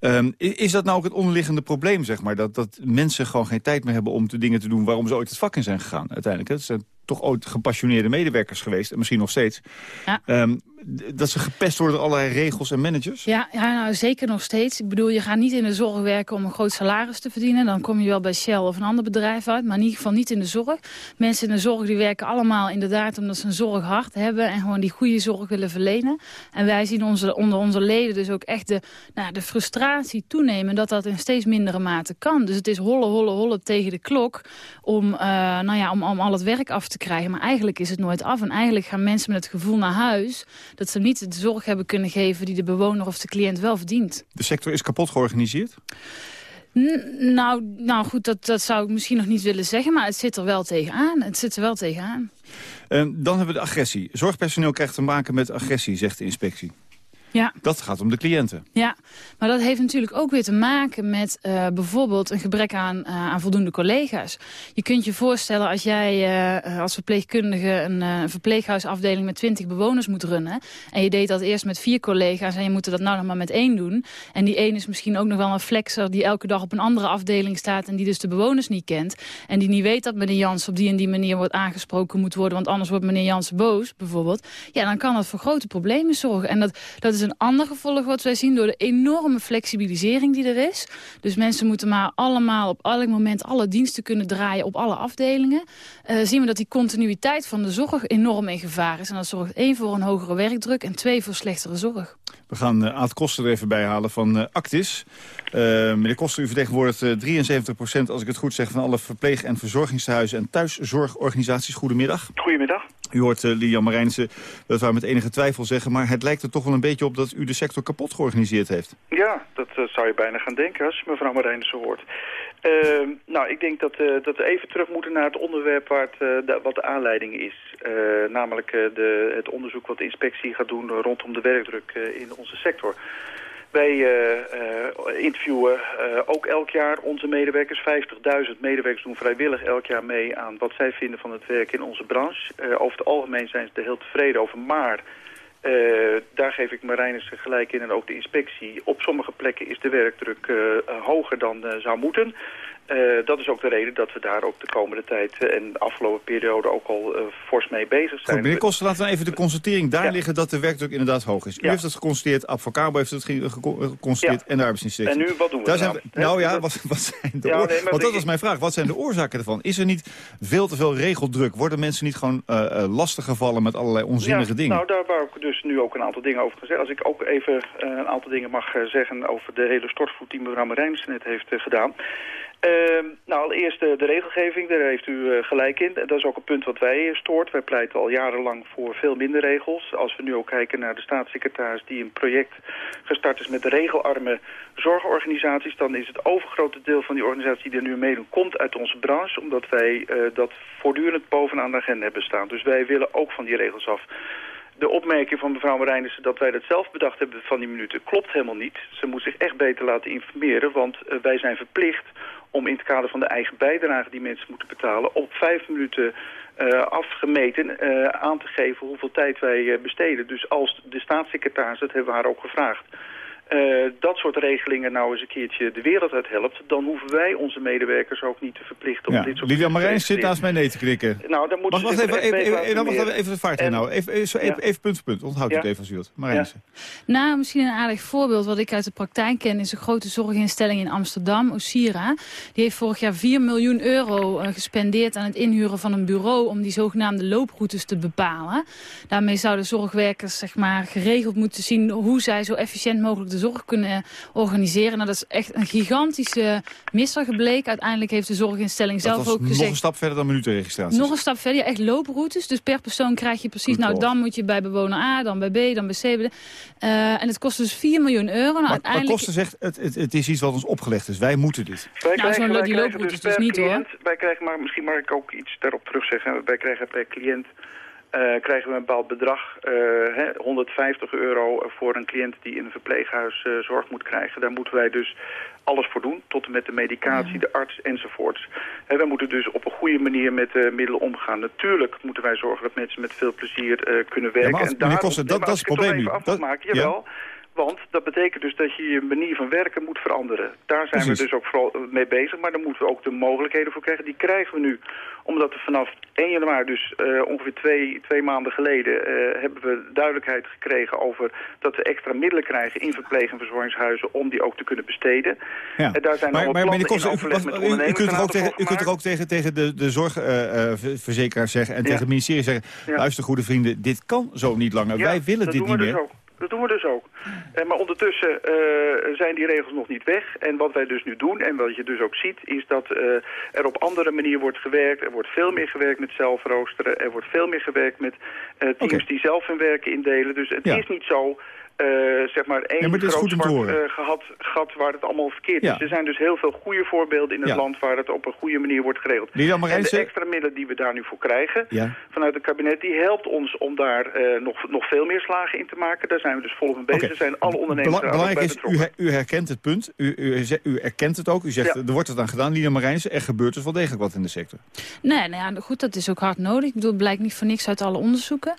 Um, is dat nou ook het onderliggende probleem, zeg maar? Dat, dat mensen gewoon geen tijd meer hebben om de dingen te doen... waarom ze ooit het vak in zijn gegaan, uiteindelijk. Het zijn toch ooit gepassioneerde medewerkers geweest. En misschien nog steeds. Ja. Um, dat ze gepest worden door allerlei regels en managers? Ja, ja nou, zeker nog steeds. Ik bedoel, je gaat niet in de zorg werken om een groot salaris te verdienen. Dan kom je wel bij Shell of een ander bedrijf uit. Maar in ieder geval niet in de zorg. Mensen in de zorg die werken allemaal inderdaad omdat ze een zorghart hebben. En gewoon die goede zorg willen verlenen. En wij zien onze, onder onze leden dus ook echt de, nou, de frustratie toenemen. Dat dat in steeds mindere mate kan. Dus het is holle, holle, holle tegen de klok. Om, uh, nou ja, om, om al het werk af te krijgen. Maar eigenlijk is het nooit af. En eigenlijk gaan mensen met het gevoel naar huis dat ze niet de zorg hebben kunnen geven die de bewoner of de cliënt wel verdient. De sector is kapot georganiseerd? nou, nou goed, dat, dat zou ik misschien nog niet willen zeggen, maar het zit er wel tegenaan. Het zit er wel tegenaan. En dan hebben we de agressie. Zorgpersoneel krijgt te maken met agressie, zegt de inspectie. Ja. Dat gaat om de cliënten. Ja, maar dat heeft natuurlijk ook weer te maken met uh, bijvoorbeeld een gebrek aan, uh, aan voldoende collega's. Je kunt je voorstellen als jij uh, als verpleegkundige een verpleeghuisafdeling met 20 bewoners moet runnen. En je deed dat eerst met vier collega's en je moet dat nou nog maar met één doen. En die één is misschien ook nog wel een flexer die elke dag op een andere afdeling staat en die dus de bewoners niet kent. En die niet weet dat meneer Jans op die en die manier wordt aangesproken moet worden, want anders wordt meneer Jans boos bijvoorbeeld. Ja, dan kan dat voor grote problemen zorgen. En dat, dat is is een ander gevolg wat wij zien door de enorme flexibilisering die er is. Dus mensen moeten maar allemaal op elk moment alle diensten kunnen draaien op alle afdelingen. Uh, zien we dat die continuïteit van de zorg enorm in gevaar is. En dat zorgt één voor een hogere werkdruk en twee voor slechtere zorg. We gaan uh, Aad Koster er even bij halen van uh, Actis. Uh, meneer Koster, u vertegenwoordigt uh, 73 procent, als ik het goed zeg... van alle verpleeg- en verzorgingshuizen en thuiszorgorganisaties. Goedemiddag. Goedemiddag. U hoort uh, Lilian Marijnissen dat wij met enige twijfel zeggen... maar het lijkt er toch wel een beetje op dat u de sector kapot georganiseerd heeft. Ja, dat zou je bijna gaan denken als je mevrouw Marijnissen hoort. Uh, nou, ik denk dat, uh, dat we even terug moeten naar het onderwerp waar het, de, wat de aanleiding is. namelijk de, het onderzoek wat de inspectie gaat doen rondom de werkdruk in onze sector. Wij interviewen ook elk jaar onze medewerkers. 50.000 medewerkers doen vrijwillig elk jaar mee aan wat zij vinden van het werk in onze branche. over het algemeen zijn ze er heel tevreden over, maar... Daar geef ik Marijnissen gelijk in en ook de inspectie. Op sommige plekken is de werkdruk hoger dan zou moeten. Dat is ook de reden dat we daar ook de komende tijd en de afgelopen periode ook al fors mee bezig zijn. Goed, meneer Koster, laten we even de constatering daar ja. liggen dat de werkdruk inderdaad hoog is. U ja. heeft het geconstateerd, Advocabo heeft het geconstateerd ja. en de arbeidsinspectie. En nu, wat doen we daar dan? Zijn we, nou ja, wat, wat zijn de nee, Want dat was mijn vraag. Wat zijn de oorzaken ervan? Is er niet veel te veel regeldruk? Worden mensen niet gewoon lastig gevallen met allerlei onzinnige dingen? Nou, daar wou ik dus nu ook een aantal dingen over zeggen. Als ik ook even een aantal dingen mag zeggen over de hele stortvloed die mevrouw Marijnissen net heeft gedaan. Uh, nou, allereerst de, regelgeving, daar heeft u uh, gelijk in. Dat is ook een punt wat wij stoort. Wij pleiten al jarenlang voor veel minder regels. Als we nu ook kijken naar de staatssecretaris die een project gestart is met regelarme zorgorganisaties, dan is het overgrote deel van die organisaties die er nu meedoen, komt uit onze branche, omdat wij uh, dat voortdurend bovenaan de agenda hebben staan. Dus wij willen ook van die regels af. De opmerking van mevrouw Marijnissen dat wij dat zelf bedacht hebben van die minuten klopt helemaal niet. Ze moet zich echt beter laten informeren, want wij zijn verplicht om in het kader van de eigen bijdrage die mensen moeten betalen op vijf minuten uh, afgemeten uh, aan te geven hoeveel tijd wij uh, besteden. Dus als de staatssecretaris, dat hebben we haar ook gevraagd, uh, dat soort regelingen nou eens een keertje de wereld uit helpt... dan hoeven wij onze medewerkers ook niet te verplichten om ja. dit soort... Lilian Marijn zit naast mij nee te knikken. Nou, dan moeten wacht, ze wacht even, even, even, dan wacht even, even de vaart en, nou. Even, even, even, ja. even punt voor punt. Onthoud ja. het even als u wilt. Marijnse. Ja. Nou, misschien een aardig voorbeeld wat ik uit de praktijk ken... is een grote zorginstelling in Amsterdam, Osira. Die heeft vorig jaar 4 miljoen euro uh, gespendeerd aan het inhuren van een bureau... om die zogenaamde looproutes te bepalen. Daarmee zouden zorgwerkers zeg maar, geregeld moeten zien... hoe zij zo efficiënt mogelijk de zorg kunnen organiseren. Nou, dat is echt een gigantische misser gebleken. Uiteindelijk heeft de zorginstelling dat zelf ook gezegd... nog een stap verder dan minutenregistratie. Nog een stap verder, ja, echt looproutes. Dus per persoon krijg je precies... Goed nou, dan moet je bij bewoner A, dan bij B, dan bij C. Uh, en het kost dus 4 miljoen euro. Nou, maar, uiteindelijk... maar Kosten zegt, het, het, het is iets wat ons opgelegd is. Wij moeten dit. Wij nou, krijgen, zo'n die looproutes dus, dus niet, cliënt, hoor. Wij krijgen, maar misschien mag ik ook iets daarop terugzeggen. Wij krijgen per cliënt... Uh, krijgen we een bepaald bedrag, uh, hè, 150 euro voor een cliënt die in een verpleeghuis uh, zorg moet krijgen. Daar moeten wij dus alles voor doen, tot en met de medicatie, de arts enzovoorts. En wij moeten dus op een goede manier met de middelen omgaan. Natuurlijk moeten wij zorgen dat mensen met veel plezier kunnen werken. Ja, maar als, en daarom, dat, nee, dat is het probleem nu. Dat, maken, jawel. Ja. Want dat betekent dus dat je je manier van werken moet veranderen. Daar zijn Precies. we dus ook vooral mee bezig. Maar daar moeten we ook de mogelijkheden voor krijgen. Die krijgen we nu. Omdat we vanaf 1 januari, dus uh, ongeveer twee, twee maanden geleden... Uh, hebben we duidelijkheid gekregen over dat we extra middelen krijgen... in verpleeg- en verzorgingshuizen om die ook te kunnen besteden. Ja. En daar zijn maar, maar, in overleg u, met u, u kunt er ook tegen, u kunt er ook tegen, tegen de, de zorgverzekeraar uh, zeggen... en Ja. tegen het ministerie zeggen... Ja. luister goede vrienden, dit kan zo niet langer. Wij willen dit niet dus meer. ook. Dat doen we dus ook. Eh, maar ondertussen uh, zijn die regels nog niet weg. En wat wij dus nu doen, en wat je dus ook ziet, is dat uh, er op andere manier wordt gewerkt. Er wordt veel meer gewerkt met zelfroosteren. Er wordt veel meer gewerkt met uh, teams die zelf hun werken indelen. Dus het Ja. is niet zo... eh, zeg maar één groot zwart eh, gat, gat waar het allemaal verkeerd Ja. is. Er zijn dus heel veel goede voorbeelden in het Ja. land waar het op een goede manier wordt geregeld. En de extra middelen die we daar nu voor krijgen Ja. vanuit het kabinet, die helpt ons om daar eh, nog, nog veel meer slagen in te maken. Daar zijn we dus volop mee bezig. Oké. Er zijn alle ondernemers Bela- belangrijk bij is, u, her- u herkent het punt. U, u, u erkent het ook. U zegt, Ja. er wordt het aan gedaan. Lilian Marijnse, er gebeurt dus wel degelijk wat in de sector. Nee, nou ja, goed, dat is ook hard nodig. Ik bedoel, het blijkt niet voor niks uit alle onderzoeken.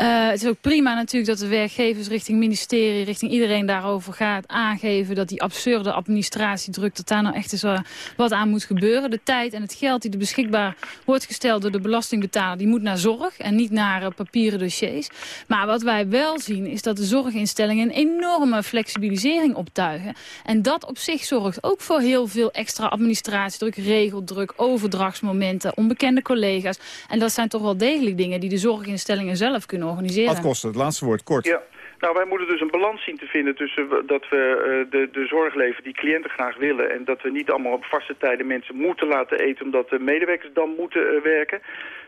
Uh, het is ook prima natuurlijk dat de werkgevers richting ministerie, richting iedereen daarover gaat aangeven... dat die absurde administratiedruk, dat daar nou echt eens uh, wat aan moet gebeuren. De tijd en het geld die er beschikbaar wordt gesteld door de belastingbetaler... die moet naar zorg en niet naar uh, papieren dossiers. Maar wat wij wel zien is dat de zorginstellingen een enorme flexibilisering optuigen. En dat op zich zorgt ook voor heel veel extra administratiedruk, regeldruk, overdrachtsmomenten, onbekende collega's. En dat zijn toch wel degelijk dingen die de zorginstellingen zelf kunnen organiseren. Wat kost het? Laatste woord, kort. Ja. Nou, wij moeten dus een balans zien te vinden tussen dat we uh, de, de zorg leveren die cliënten graag willen... en dat we niet allemaal op vaste tijden mensen moeten laten eten... omdat de medewerkers dan moeten uh, werken.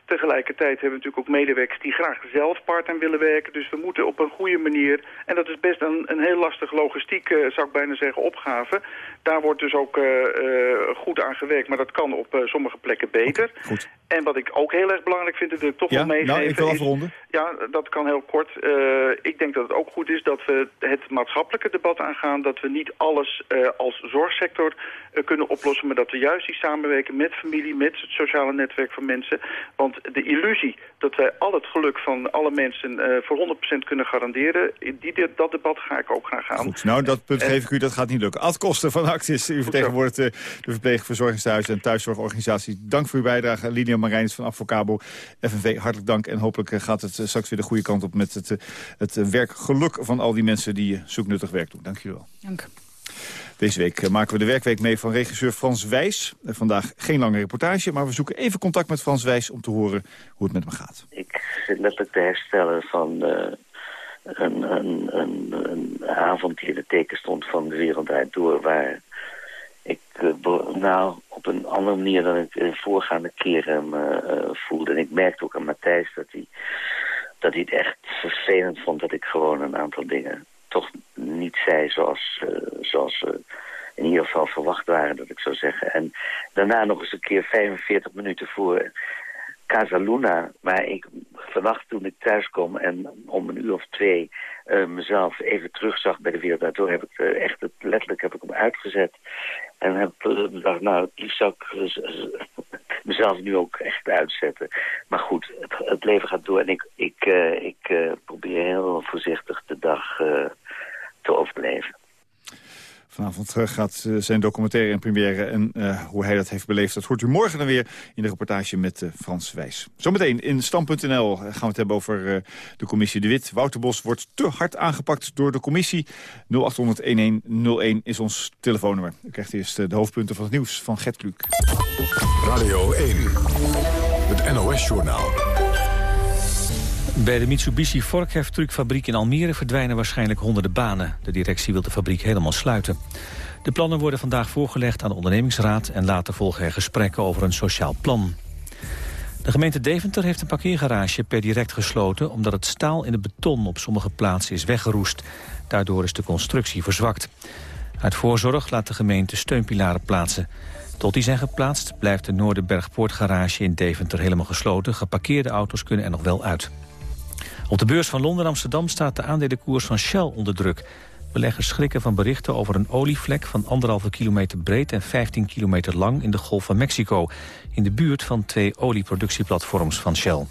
Tegelijkertijd hebben we natuurlijk ook medewerkers die graag zelf part-time willen werken. Dus we moeten op een goede manier, en dat is best een, een heel lastige logistiek, uh, zou ik bijna zeggen, opgave. Daar wordt dus ook uh, uh, goed aan gewerkt, maar dat kan op sommige plekken beter. Goed. En wat ik ook heel erg belangrijk vind, dat wil ik toch ja? wel meegeven... Nou, ik wil afronden. Is, ja, dat kan heel kort. ik denk dat het ook goed is dat we het maatschappelijke debat aangaan. Dat we niet alles als zorgsector kunnen oplossen, maar dat we juist die samenwerken met familie, met het sociale netwerk van mensen. Want de illusie dat wij al het geluk van alle mensen uh, voor 100% kunnen garanderen, die, dat debat ga ik ook graag aan. Goed, nou dat punt en... geef ik u, dat gaat niet lukken. Ad Kosten van Actis, u vertegenwoordigt uh, de verpleegverzorgingshuizen en thuiszorgorganisatie. Dank voor uw bijdrage. Linia Marijnis van Avocabo, FNV, hartelijk dank. En hopelijk uh, gaat het straks weer de goede kant op met het, het werkgeluk van al die mensen die zoeknuttig werk doen. Dank jullie wel. Dank. Deze week maken we de werkweek mee van regisseur Frans Wijs. Vandaag geen lange reportage, maar we zoeken even contact met Frans Wijs... om te horen hoe het met hem gaat. Ik zit letterlijk te herstellen van uh, een, een, een, een, avond die in het teken stond van de wereld door... waar ik uh, nou op een andere manier dan ik de voorgaande keren me voelde. En ik merkte ook aan Matthijs dat hij, dat hij het echt vervelend vond... dat ik gewoon een aantal dingen toch niet zei zoals, uh, zoals in ieder geval verwacht waren, dat ik zou zeggen. En daarna nog eens een keer 45 minuten voor Casaluna, waar ik vannacht toen ik thuis kwam en om een uur of twee uh, mezelf even terugzag bij de wereld. Daardoor heb ik uh, echt het, letterlijk heb ik hem uitgezet. En heb gedacht, nou, het liefst zou ik mezelf nu ook echt uitzetten. Maar goed, het, het leven gaat door en ik, ik, ik probeer heel voorzichtig de dag te overleven. Vanavond gaat zijn documentaire in première en uh, hoe hij dat heeft beleefd... dat hoort u morgen dan weer in de reportage met Frans Wijs. Zometeen in Stam.nl gaan we het hebben over de commissie De Wit. Wouter Bos wordt te hard aangepakt door de commissie. 0800-1101 is ons telefoonnummer. U krijgt eerst de hoofdpunten van het nieuws van Gert Kluk. Radio 1, het NOS-journaal. Bij de Mitsubishi vorkheftruckfabriek in Almere verdwijnen waarschijnlijk honderden banen. De directie wil de fabriek helemaal sluiten. De plannen worden vandaag voorgelegd aan de ondernemingsraad... en later volgen er gesprekken over een sociaal plan. De gemeente Deventer heeft een parkeergarage per direct gesloten... omdat het staal in het beton op sommige plaatsen is weggeroest. Daardoor is de constructie verzwakt. Uit voorzorg laat de gemeente steunpilaren plaatsen. Tot die zijn geplaatst blijft de Noorderbergpoortgarage in Deventer helemaal gesloten. Geparkeerde auto's kunnen er nog wel uit. Op de beurs van Londen en Amsterdam staat de aandelenkoers van Shell onder druk. Beleggers schrikken van berichten over een olievlek van anderhalve kilometer breed en 15 kilometer lang in de Golf van Mexico, in de buurt van twee olieproductieplatforms van Shell.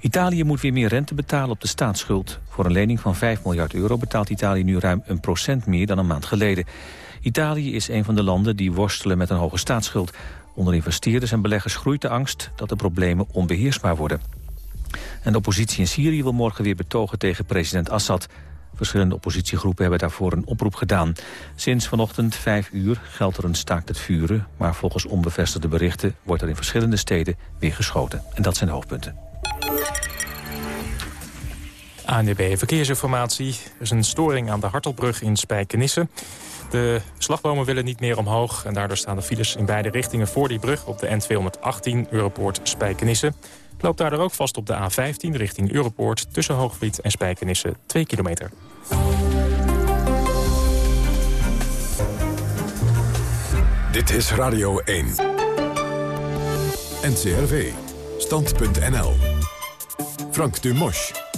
Italië moet weer meer rente betalen op de staatsschuld. Voor een lening van 5 miljard euro betaalt Italië nu ruim een procent meer dan een maand geleden. Italië is een van de landen die worstelen met een hoge staatsschuld. Onder investeerders en beleggers groeit de angst dat de problemen onbeheersbaar worden. En de oppositie in Syrië wil morgen weer betogen tegen president Assad. Verschillende oppositiegroepen hebben daarvoor een oproep gedaan. Sinds vanochtend vijf uur geldt er een staakt het vuren... maar volgens onbevestigde berichten wordt er in verschillende steden weer geschoten. En dat zijn de hoofdpunten. ANDB Verkeersinformatie. Er is een storing aan de Hartelbrug in Spijkenisse. De slagbomen willen niet meer omhoog en daardoor staan de files in beide richtingen voor die brug op de N218 Europoort Spijkenisse. Loopt daardoor ook vast op de A15 richting Europoort... tussen Hoogvliet en Spijkenisse 2 kilometer. Dit is Radio 1. NCRV. Stand.nl. Frank Dumosch.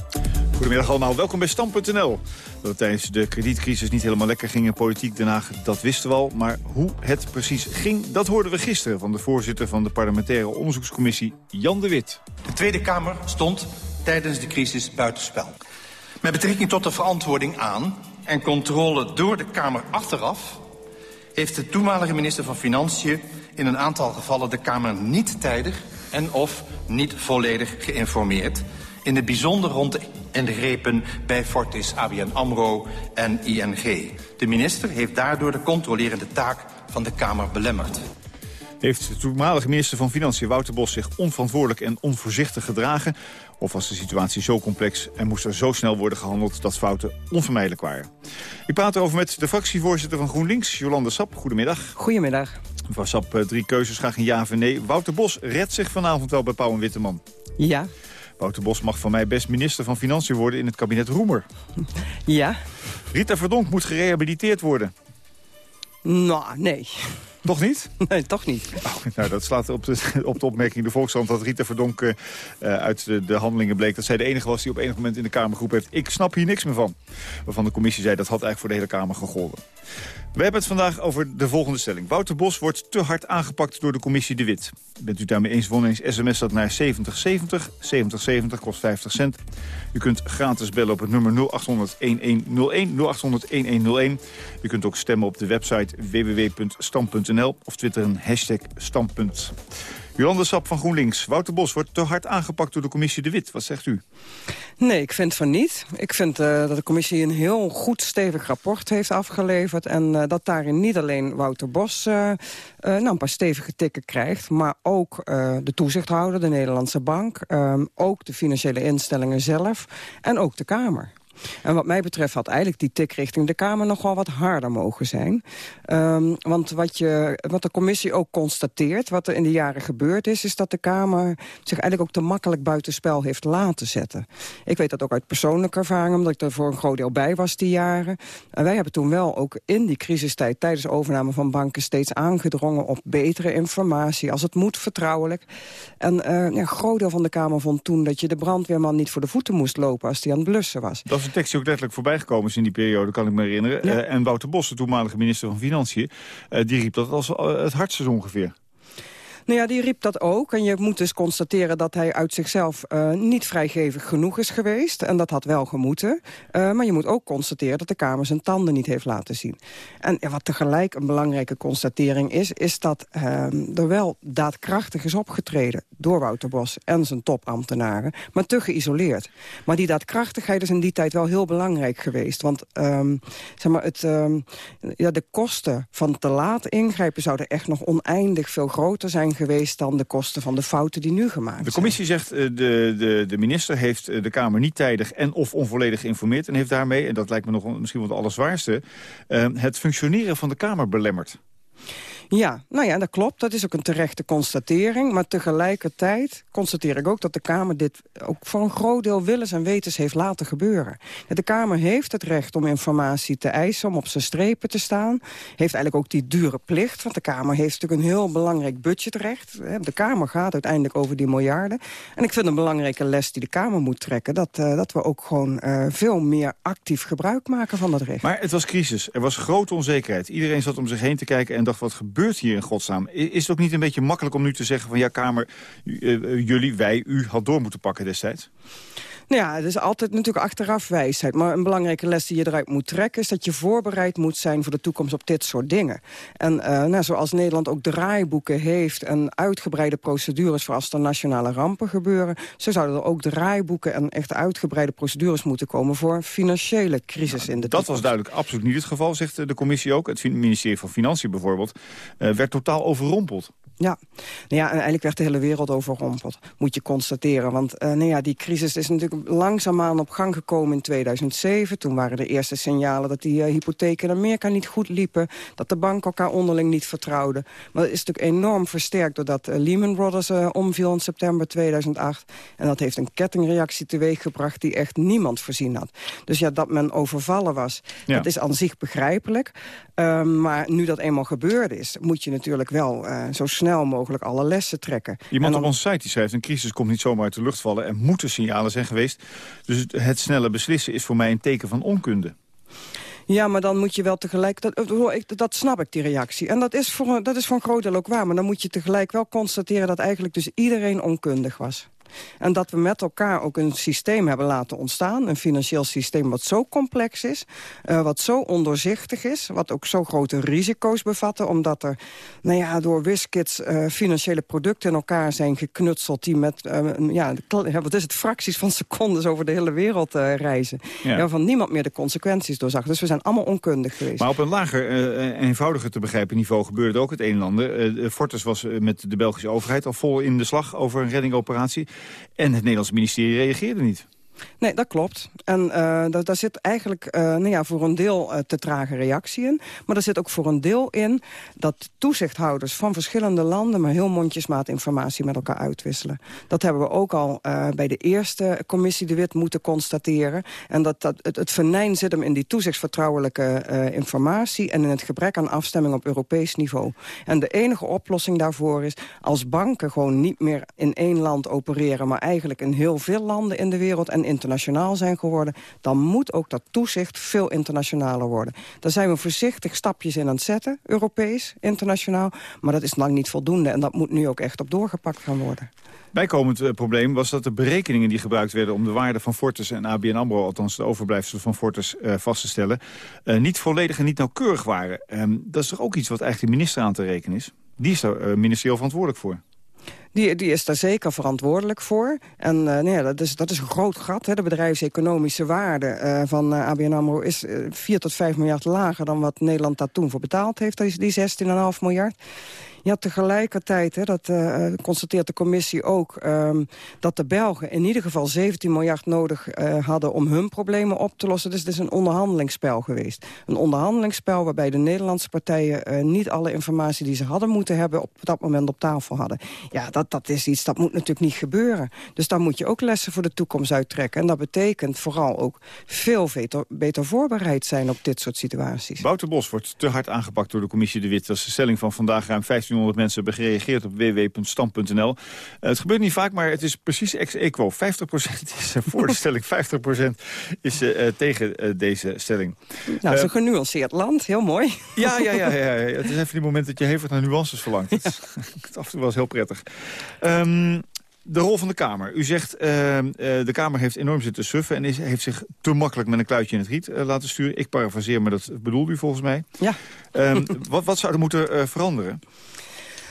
Goedemiddag allemaal, welkom bij Stand.nl. Dat het tijdens de kredietcrisis niet helemaal lekker ging in politiek Den Haag, dat wisten we al. Maar hoe het precies ging, dat hoorden we gisteren van de voorzitter van de parlementaire onderzoekscommissie, Jan de Wit. De Tweede Kamer stond tijdens de crisis buitenspel. Met betrekking tot de verantwoording aan en controle door de Kamer achteraf... heeft de toenmalige minister van Financiën in een aantal gevallen de Kamer niet tijdig en of niet volledig geïnformeerd. In het bijzonder rond de ingrepen bij Fortis, ABN AMRO en ING. De minister heeft daardoor de controlerende taak van de Kamer belemmerd. Heeft de toenmalige minister van Financiën Wouter Bos zich onverantwoordelijk en onvoorzichtig gedragen? Of was de situatie zo complex en moest er zo snel worden gehandeld dat fouten onvermijdelijk waren? Ik praat erover met de fractievoorzitter van GroenLinks, Jolande Sap. Goedemiddag. Goedemiddag. Mevrouw Sap, eh, drie keuzes, graag een ja of een nee. Wouter Bos redt zich vanavond wel bij Pauw en Witteman. Ja. Wouter Bos mag van mij best minister van Financiën worden in het kabinet Roemer. Ja. Rita Verdonk moet gerehabiliteerd worden. Nou, nee. Toch niet? Nee, toch niet. Oh, nou, dat slaat op de, op de opmerking de Volkskrant dat Rita Verdonk uh, uit de, de, handelingen bleek... dat zij de enige was die op enig moment in de Kamer geroepen heeft... ik snap hier niks meer van. Waarvan de commissie zei dat had eigenlijk voor de hele Kamer gegolden. We hebben het vandaag over de volgende stelling. Wouter Bos wordt te hard aangepakt door de commissie De Wit. Bent u daarmee eens, woon eens sms dat naar 7070. 7070 kost 50 cent. U kunt gratis bellen op het nummer 0800-1101. 0800-1101. U kunt ook stemmen op de website www.stam.nl of twitteren hashtag standpunt. Jolande Sap van GroenLinks. Wouter Bos wordt te hard aangepakt door de commissie De Wit. Wat zegt u? Nee, ik vind van niet. Ik vind uh, dat de commissie een heel goed stevig rapport heeft afgeleverd... en uh, dat daarin niet alleen Wouter Bos uh, nou, een paar stevige tikken krijgt... maar ook de toezichthouder, de Nederlandse Bank... Ehm, ook de financiële instellingen zelf en ook de Kamer. En wat mij betreft had eigenlijk die tik richting de Kamer nog wel wat harder mogen zijn. Um, want wat, je, wat de commissie ook constateert, wat er in de jaren gebeurd is... is dat de Kamer zich eigenlijk ook te makkelijk buitenspel heeft laten zetten. Ik weet dat ook uit persoonlijke ervaring, omdat ik er voor een groot deel bij was die jaren. En wij hebben toen wel ook in die crisistijd tijdens de overname van banken... steeds aangedrongen op betere informatie, als het moet vertrouwelijk. En ja, een groot deel van de Kamer vond toen dat je de brandweerman niet voor de voeten moest lopen... als die aan het blussen was is een tekst die ook letterlijk voorbij gekomen is in die periode, kan ik me herinneren. Uh, en Wouter Bos, de toenmalige minister van Financiën, uh, die riep dat als uh, het hardste ongeveer. Nou ja, die riep dat ook. En je moet dus constateren dat hij uit zichzelf uh, niet vrijgevig genoeg is geweest. En dat had wel gemoeten. Uh, maar je moet ook constateren dat de Kamer zijn tanden niet heeft laten zien. En wat tegelijk een belangrijke constatering is... is dat uh, er wel daadkrachtig is opgetreden door Wouter Bos en zijn topambtenaren. Maar te geïsoleerd. Maar die daadkrachtigheid is in die tijd wel heel belangrijk geweest. Want um, zeg maar, het, um, ja, de kosten van te laat ingrijpen zouden echt nog oneindig veel groter zijn geweest dan de kosten van de fouten die nu gemaakt zijn. De commissie zegt, uh, de, de, de minister heeft de Kamer niet tijdig en of onvolledig geïnformeerd... en heeft daarmee, en dat lijkt me nog misschien wel het allerzwaarste... Uh, het functioneren van de Kamer belemmerd. Ja, nou ja, dat klopt. Dat is ook een terechte constatering. Maar tegelijkertijd constateer ik ook dat de Kamer dit ook voor een groot deel willens en wetens heeft laten gebeuren. De Kamer heeft het recht om informatie te eisen, om op zijn strepen te staan. Heeft eigenlijk ook die dure plicht, want de Kamer heeft natuurlijk een heel belangrijk budgetrecht. De Kamer gaat uiteindelijk over die miljarden. En ik vind een belangrijke les die de Kamer moet trekken, dat, uh, dat we ook gewoon uh, veel meer actief gebruik maken van dat recht. Maar het was crisis, er was grote onzekerheid. Iedereen zat om zich heen te kijken en dacht, wat gebeurt gebeurt hier in godsnaam? Is het ook niet een beetje makkelijk om nu te zeggen van... ja, Kamer, uh, jullie, wij, u had door moeten pakken destijds? Nou ja, het is altijd natuurlijk achteraf wijsheid. Maar een belangrijke les die je eruit moet trekken... is dat je voorbereid moet zijn voor de toekomst op dit soort dingen. En uh, nou, zoals Nederland ook draaiboeken heeft... en uitgebreide procedures voor als er nationale rampen gebeuren... zo zouden er ook draaiboeken en echt uitgebreide procedures moeten komen... voor financiële crisis in de Dat was duidelijk absoluut niet het geval, zegt de commissie ook. Het ministerie van Financiën bijvoorbeeld uh, werd totaal overrompeld. Ja. Nou ja, en eigenlijk werd de hele wereld overrompeld, moet je constateren. Want uh, nou ja, die crisis is natuurlijk langzaamaan op gang gekomen in 2007. Toen waren de eerste signalen dat die uh, hypotheken in Amerika niet goed liepen. Dat de banken elkaar onderling niet vertrouwden. Maar dat is natuurlijk enorm versterkt doordat uh, Lehman Brothers omviel in september 2008. En dat heeft een kettingreactie teweeggebracht die echt niemand voorzien had. Dus ja, dat men overvallen was, ja. dat is aan zich begrijpelijk. Ehm, maar nu dat eenmaal gebeurd is, moet je natuurlijk wel zo snel snel mogelijk alle lessen trekken. Iemand dan... op onze site die schrijft... een crisis komt niet zomaar uit de lucht vallen. Er moeten signalen zijn geweest. Dus het snelle beslissen is voor mij een teken van onkunde. Ja, maar dan moet je wel tegelijk... Dat, dat snap ik, die reactie. En dat is, voor, dat is voor een groot deel ook waar. Maar dan moet je tegelijk wel constateren... dat eigenlijk dus iedereen onkundig was. En dat we met elkaar ook een systeem hebben laten ontstaan. Een financieel systeem wat zo complex is. Uh, wat zo ondoorzichtig is. Wat ook zo grote risico's bevatten. Omdat er nou ja, door WISKITS uh, financiële producten in elkaar zijn geknutseld. Die met uh, ja, wat is het, fracties van secondes over de hele wereld reizen. Ja. Waarvan niemand meer de consequenties doorzag. Dus we zijn allemaal onkundig geweest. Maar op een lager en eenvoudiger te begrijpen niveau gebeurde ook het een en ander. Fortis was met de Belgische overheid al vol in de slag over een reddingoperatie. En het Nederlands ministerie reageerde niet. Nee, dat klopt. En uh, daar, zit eigenlijk uh, nou ja, voor een deel uh, te trage reactie in. Maar er zit ook voor een deel in dat toezichthouders van verschillende landen... maar heel mondjesmaat informatie met elkaar uitwisselen. Dat hebben we ook al bij de eerste commissie de Wit moeten constateren. En dat, dat, het, het venijn zit hem in die toezichtsvertrouwelijke informatie... en in het gebrek aan afstemming op Europees niveau. En de enige oplossing daarvoor is als banken gewoon niet meer in één land opereren... maar eigenlijk in heel veel landen in de wereld... En internationaal zijn geworden... dan moet ook dat toezicht veel internationaler worden. Daar zijn we voorzichtig stapjes in aan het zetten, Europees, internationaal. Maar dat is lang niet voldoende en dat moet nu ook echt op doorgepakt gaan worden. Bijkomend uh, probleem was dat de berekeningen die gebruikt werden... om de waarde van Fortis en ABN AMRO, althans de overblijfselen van Fortis, uh, vast te stellen... Uh, niet volledig en niet nauwkeurig waren. Dat is toch ook iets wat eigenlijk de minister aan te rekenen is? Die is daar ministerieel verantwoordelijk voor. Die, die is daar zeker verantwoordelijk voor. En uh, nee, dat, is, dat is een groot gat. Hè. De bedrijfseconomische waarde uh, van uh, ABN AMRO is 4 tot 5 miljard lager... dan wat Nederland daar toen voor betaald heeft, die 16,5 miljard. Ja, tegelijkertijd, hè, dat uh, constateert de commissie ook... Um, dat de Belgen in ieder geval 17 miljard nodig uh, hadden om hun problemen op te lossen. Dus het is een onderhandelingsspel geweest. Een onderhandelingsspel waarbij de Nederlandse partijen... Uh, niet alle informatie die ze hadden moeten hebben... op dat moment op tafel hadden. Ja, dat, dat is iets, dat moet natuurlijk niet gebeuren. Dus daar moet je ook lessen voor de toekomst uittrekken. En dat betekent vooral ook veel beter, beter voorbereid zijn op dit soort situaties. Wouter Bos wordt te hard aangepakt door de commissie De Wit. De stelling van vandaag ruim 15 1500 mensen hebben gereageerd op www.stam.nl. Eh, het gebeurt niet vaak, maar het is precies ex-equo. 50% is voor de stelling, 50% is uh, tegen deze stelling. Nou, het is een genuanceerd land, heel mooi. Ja, ja, ja, ja, ja. het is even die moment dat je hevig naar nuances verlangt. Dat is af en toe wel eens heel prettig. De rol van de Kamer. U zegt, uh, de Kamer heeft enorm zitten suffen... en is, heeft zich te makkelijk met een kluitje in het riet uh, laten sturen. Ik parafraseer, maar dat bedoelt u volgens mij. Ja. Um, wat, wat zou er moeten uh, veranderen?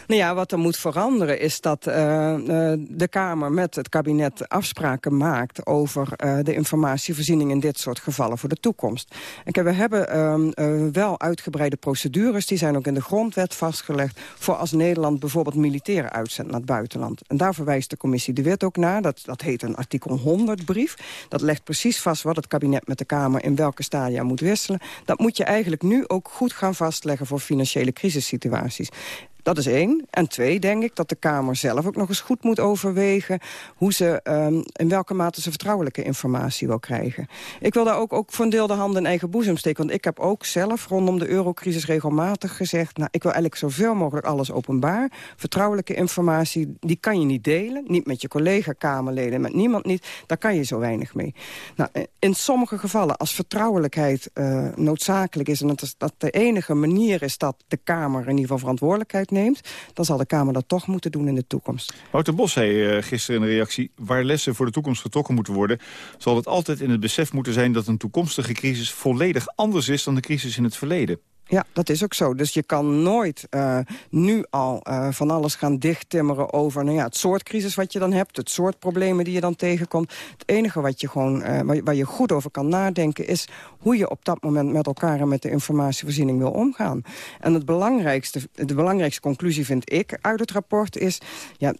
Nou ja, wat er moet veranderen is dat uh, uh, de Kamer met het kabinet afspraken maakt... over uh, de informatievoorziening in dit soort gevallen voor de toekomst. En we hebben ehm, wel uitgebreide procedures, die zijn ook in de grondwet vastgelegd... voor als Nederland bijvoorbeeld militairen uitzendt naar het buitenland. En daar verwijst de commissie de wet ook naar. Dat, dat heet een artikel 100-brief. Dat legt precies vast wat het kabinet met de Kamer in welke stadia moet wisselen. Dat moet je eigenlijk nu ook goed gaan vastleggen voor financiële crisissituaties. Dat is één. En twee, denk ik, dat de Kamer zelf ook nog eens goed moet overwegen... hoe ze, um, in welke mate ze vertrouwelijke informatie wil krijgen. Ik wil daar ook, ook voor een deel de handen in eigen boezem steken. Want ik heb ook zelf rondom de eurocrisis regelmatig gezegd... nou, ik wil eigenlijk zoveel mogelijk alles openbaar. Vertrouwelijke informatie, die kan je niet delen. Niet met je collega-Kamerleden, met niemand niet. Daar kan je zo weinig mee. Nou, in sommige gevallen, als vertrouwelijkheid uh, noodzakelijk is... en dat, is, dat de enige manier is dat de Kamer in ieder geval verantwoordelijkheid neemt... dan zal de Kamer dat toch moeten doen in de toekomst. Wouter Bos zei uh, gisteren in een reactie... waar lessen voor de toekomst getrokken moeten worden... zal het altijd in het besef moeten zijn dat een toekomstige crisis... volledig anders is dan de crisis in het verleden. Ja, dat is ook zo. Dus je kan nooit uh, nu al uh, van alles gaan dichttimmeren over nou ja, het soort crisis wat je dan hebt, het soort problemen die je dan tegenkomt. Het enige wat je gewoon, waar, waar, je goed over kan nadenken is hoe je op dat moment met elkaar en met de informatievoorziening wil omgaan. En het belangrijkste, de belangrijkste conclusie vind ik uit het rapport is... Ja,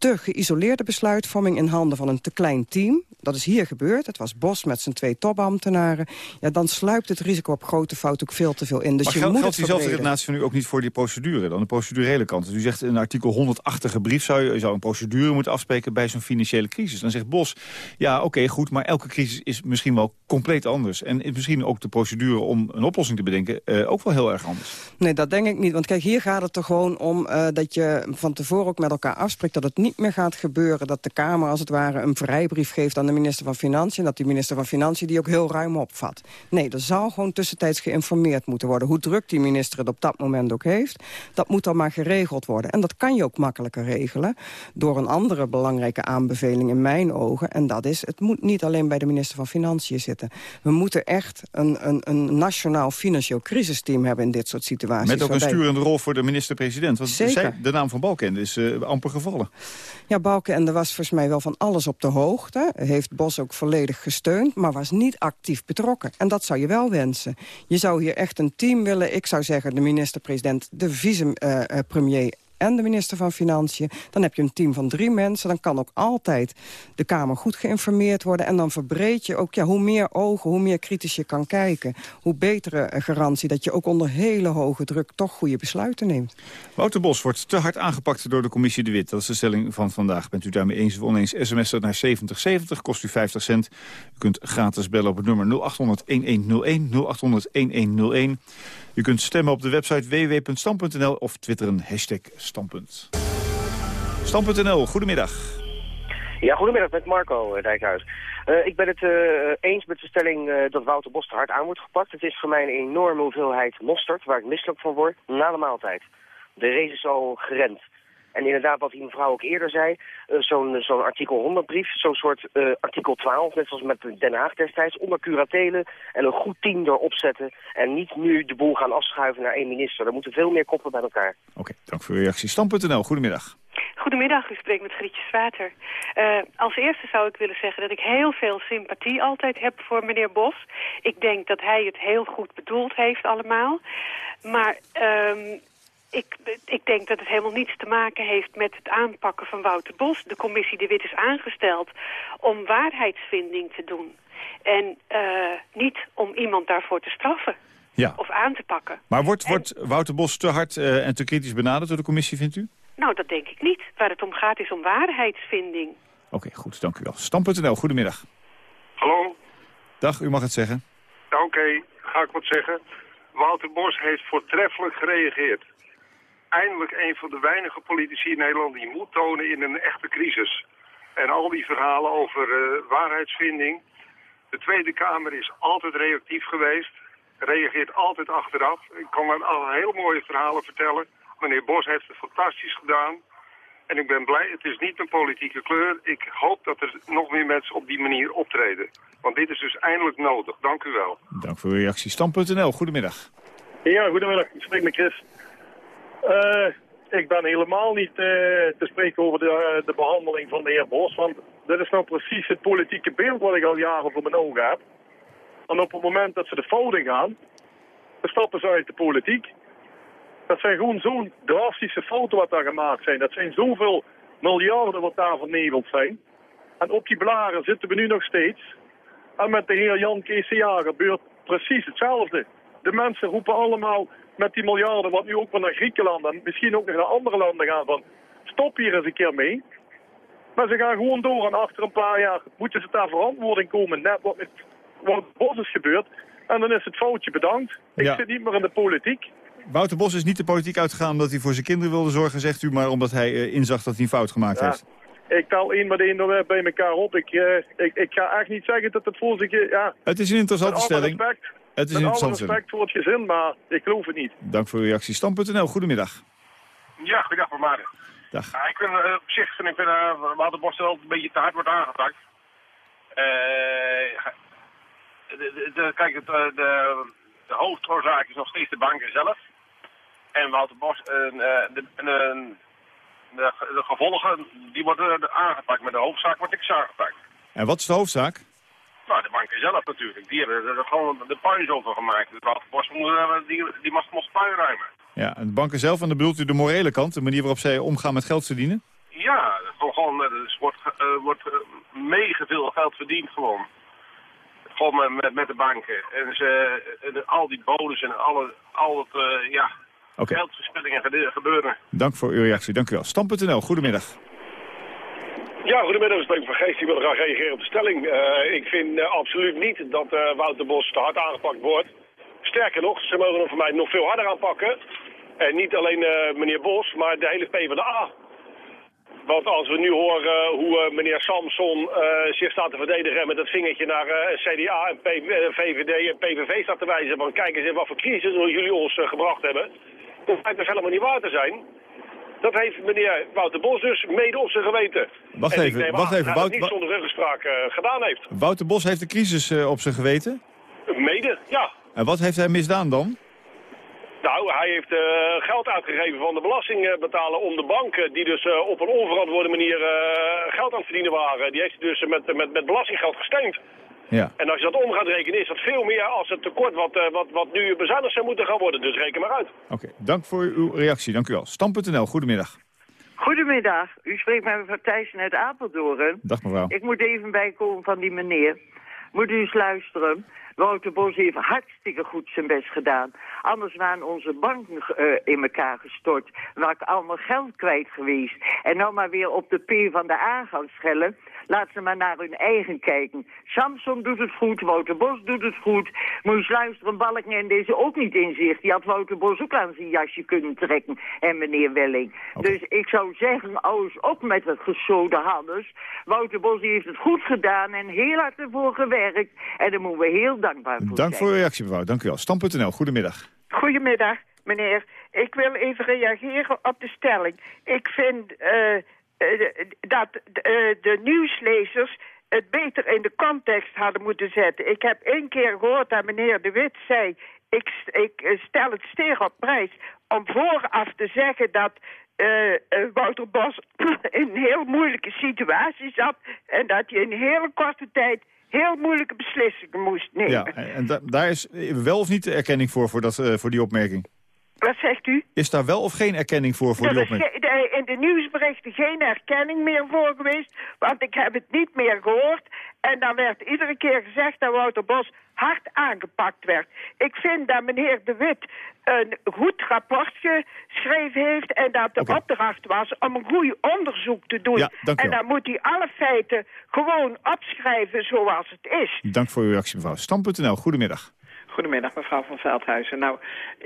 te geïsoleerde besluitvorming in handen van een te klein team. Dat is hier gebeurd. Het was Bos met zijn twee topambtenaren. Ja, dan sluipt het risico op grote fout ook veel te veel in. Dus maar je geldt, moet geldt diezelfde redenatie van u ook niet voor die procedure? Dan de procedurele kant. Dus u zegt in een artikel 100-achtige brief zou je, zou een procedure moeten afspreken bij zo'n financiële crisis. Dan zegt Bos, ja oké okay, goed, maar elke crisis is misschien wel compleet anders. En is misschien ook de procedure om een oplossing te bedenken uh, ook wel heel erg anders. Nee, dat denk ik niet. Want kijk, hier gaat het er gewoon om uh, dat je van tevoren ook met elkaar afspreekt dat het niet niet meer gaat gebeuren dat de Kamer als het ware een vrijbrief geeft aan de minister van Financiën... en dat die minister van Financiën die ook heel ruim opvat. Nee, er zal gewoon tussentijds geïnformeerd moeten worden. Hoe druk die minister het op dat moment ook heeft, dat moet dan maar geregeld worden. En dat kan je ook makkelijker regelen door een andere belangrijke aanbeveling in mijn ogen. En dat is, het moet niet alleen bij de minister van Financiën zitten. We moeten echt een, een, een nationaal financieel crisisteam hebben in dit soort situaties. Met ook een sturende rol voor de minister-president. Want zij- de naam van Balkenende is eh, amper gevallen. Ja, Balkenende was volgens mij wel van alles op de hoogte. Heeft Bos ook volledig gesteund, maar was niet actief betrokken. En dat zou je wel wensen. Je zou hier echt een team willen. Ik zou zeggen de minister-president, de vice-premier en de minister van Financiën. Dan heb je een team van drie mensen. Dan kan ook altijd de Kamer goed geïnformeerd worden. En dan verbreed je ook, ja, hoe meer ogen, hoe meer kritisch je kan kijken... hoe betere eh, garantie dat je ook onder hele hoge druk... toch goede besluiten neemt. Wouter Bos wordt te hard aangepakt door de commissie De Wit. Dat is de stelling van vandaag. Bent u daarmee eens of oneens? SMS naar 7070, kost u 50 cent. U kunt gratis bellen op het nummer 0800-1101, 0800-1101. U kunt stemmen op de website www.stam.nl of twitteren hashtag standpunt. Stam.nl, goedemiddag. Ja, goedemiddag met Marco eh, Dijkhuis. Eh, ik ben het eh, eens met de stelling dat Wouter Bos te hard aan wordt gepakt. Het is voor mij een enorme hoeveelheid mosterd, waar ik misselijk van word, na de maaltijd. De race is al gerend. En inderdaad, wat die mevrouw ook eerder zei, eh, zo'n zo'n artikel 100 brief, zo'n soort eh, artikel 12, net zoals met Den Haag destijds, onder curatelen en een goed team erop zetten. En niet nu de boel gaan afschuiven naar één minister. Er moeten veel meer koppen bij elkaar. Oké, dank voor uw reactie. Stam.nl, goedemiddag. Goedemiddag, u spreekt met Grietje Zwater. Eh, als eerste zou ik willen zeggen dat ik heel veel sympathie altijd heb voor meneer Bos. Ik denk dat hij het heel goed bedoeld heeft allemaal. Maar ehm, ik, ik denk dat het helemaal niets te maken heeft met het aanpakken van Wouter Bos. De commissie De Wit is aangesteld om waarheidsvinding te doen. En eh, niet om iemand daarvoor te straffen Ja. of aan te pakken. Maar wordt, wordt Wouter Bos te hard eh, en te kritisch benaderd door de commissie, vindt u? Nou, dat denk ik niet. Waar het om gaat is om waarheidsvinding. Oké, goed, dank u wel. Stam.nl, goedemiddag. Hallo? Dag, u mag het zeggen. Oké, ga ik wat zeggen. Wouter Bos heeft voortreffelijk gereageerd. Eindelijk een van de weinige politici in Nederland die moed tonen in een echte crisis. En al die verhalen over eh, waarheidsvinding. De Tweede Kamer is altijd reactief geweest. Reageert altijd achteraf. Ik kan dan al hele mooie verhalen vertellen. Meneer Bos heeft het fantastisch gedaan. En ik ben blij, het is niet een politieke kleur. Ik hoop dat er nog meer mensen op die manier optreden. Want dit is dus eindelijk nodig. Dank u wel. Dank voor uw reactie. Stam.nl, goedemiddag. Ja, goedemiddag. Ik spreek met Chris. Eh, ik ben helemaal niet eh, te spreken over de, eh, de behandeling van de heer Bos. Want dit is nou precies het politieke beeld wat ik al jaren voor mijn ogen heb. En op het moment dat ze de fout in gaan, dan stappen ze uit de politiek. Dat zijn gewoon zo'n drastische fouten wat daar gemaakt zijn. Dat zijn zoveel miljarden wat daar verneveld zijn. En op die blaren zitten we nu nog steeds. En met de heer Jan Kees gebeurt precies hetzelfde. De mensen roepen allemaal met die miljarden, wat nu ook naar Griekenland en misschien ook nog naar andere landen gaan, van stop hier eens een keer mee. Maar ze gaan gewoon door en achter een paar jaar moeten ze daar verantwoording komen, net wat met wat Bos is gebeurd. En dan is het foutje bedankt. Ik Ja. zit niet meer in de politiek. Wouter Bos is niet de politiek uitgegaan omdat hij voor zijn kinderen wilde zorgen, zegt u, maar omdat hij eh, inzag dat hij een fout gemaakt Ja. heeft. Ik tel één met één bij elkaar op. Ik, eh, ik, ik ga echt niet zeggen dat het voor zich... eh, Ja, Het is een interessante stelling. Respect, Het is een met alle interessante stelling. respect voor het gezin, maar ik geloof het niet. Dank voor uw reactie. Stam.nl, goedemiddag. Ja, goedendag, Vermaarden. Dag. Ja, ik vind, eh, op zich vind ik uh, Wouter Bos wel een beetje te hard wordt aangepakt. Eh, de, de- de- kijk, het, eh, de, de hoofdoorzaak is nog steeds de banken zelf. En Wouter Bos, eh, eh, de, de, de, de gevolgen, die worden aangepakt. Maar de hoofdzaak wordt niks aangepakt. En wat is de hoofdzaak? Nou, de banken zelf natuurlijk. Die hebben er gewoon de puin over gemaakt. Bos moet, eh, die, die mocht puin ruimen. Ja, en de banken zelf, en dan bedoelt u de morele kant, de manier waarop zij omgaan met geld verdienen? Ja, gewoon, eh, dus wordt, eh, wordt mega veel geld verdiend gewoon. Gewoon met, met, de banken. En ze, de- al die bonus en alle, al het, eh, ja, geldverspillingen gebeuren. Dank voor uw reactie. Dank u wel. Stam.nl, goedemiddag. Ja, goedemiddag. Ik spreek van Geest. Ik wil graag reageren op de stelling. Eh, ik vind eh, absoluut niet dat eh, Wouter Bos te hard aangepakt wordt. Sterker nog, ze mogen hem voor mij nog veel harder aanpakken. En niet alleen meneer Bos, maar de hele PvdA. Want als we nu horen hoe meneer Samson zich staat te verdedigen... en met het vingertje naar CDA en VVD en PVV staat te wijzen... van kijk eens wat voor crisis jullie ons gebracht hebben... dat blijkt dus helemaal niet waar te zijn. Dat heeft meneer Wouter Bos dus mede op zijn geweten. Wacht En even, wacht aan even. dat hij Wout- het niet zonder ruggespraak eh, gedaan heeft. Wouter Bos heeft de crisis eh, op zijn geweten. Mede, ja. En wat heeft hij misdaan dan? Nou, hij heeft eh, geld uitgegeven van de belastingbetaler om de banken... die dus op een onverantwoorde manier geld aan het verdienen waren... die heeft hij dus met, met, met belastinggeld gesteund. Ja. En als je dat om gaat rekenen, is dat veel meer als het tekort wat, eh, wat, wat nu bezuinigd zou moeten gaan worden. Dus reken maar uit. Oké, dank voor uw reactie. Dank u wel. Stam.nl, goedemiddag. Goedemiddag, u spreekt met mevrouw Thijssen uit Apeldoorn. Dag mevrouw. Ik moet even bijkomen van die meneer. Moet u eens luisteren. Wouter Bos heeft hartstikke goed zijn best gedaan. Anders waren onze banken eh, in elkaar gestort. Waar ik allemaal geld kwijt geweest. En nou maar weer op de P van de A gaan schellen. Laat ze maar naar hun eigen kijken. Samson doet het goed, Wouter Bos doet het goed. Moet je eens luisteren, Balkenende is er ook niet in zicht. Die had Wouter Bos ook aan zijn jasje kunnen trekken. En meneer Welling. Dus ik zou zeggen, alles op met het gesode Hannes. Wouter Bos heeft het goed gedaan en heel hard ervoor gewerkt. En daar moeten we heel dankbaar voor Dank zijn. voor uw reactie mevrouw. Dank u wel. Stam.nl, goedemiddag. Goedemiddag, meneer. Ik wil even reageren op de stelling. Ik vind eh, dat eh, de nieuwslezers het beter in de context hadden moeten zetten. Ik heb één keer gehoord dat meneer De Wit zei... ik, ik eh, stel het steer op prijs om vooraf te zeggen dat... eh, eh, Wouter Bos in een heel moeilijke situatie zat... en dat hij in een hele korte tijd heel moeilijke beslissingen moest nemen. Ja, en da- daar is wel of niet de erkenning voor, voor, dat, eh, voor die opmerking? Wat zegt u? Is daar wel of geen erkenning voor, voor Er die is opmerking? de- in de nieuwsberichten geen erkenning meer voor geweest, want ik heb het niet meer gehoord. En dan werd iedere keer gezegd dat Wouter Bos hard aangepakt werd. Ik vind dat meneer De Wit een goed rapport geschreven heeft en dat de opdracht was om een goed onderzoek te doen. Ja, en dan moet hij alle feiten gewoon opschrijven zoals het is. Dank voor uw reactie mevrouw. Stam.nl, goedemiddag. Goedemiddag, mevrouw van Veldhuizen. Nou,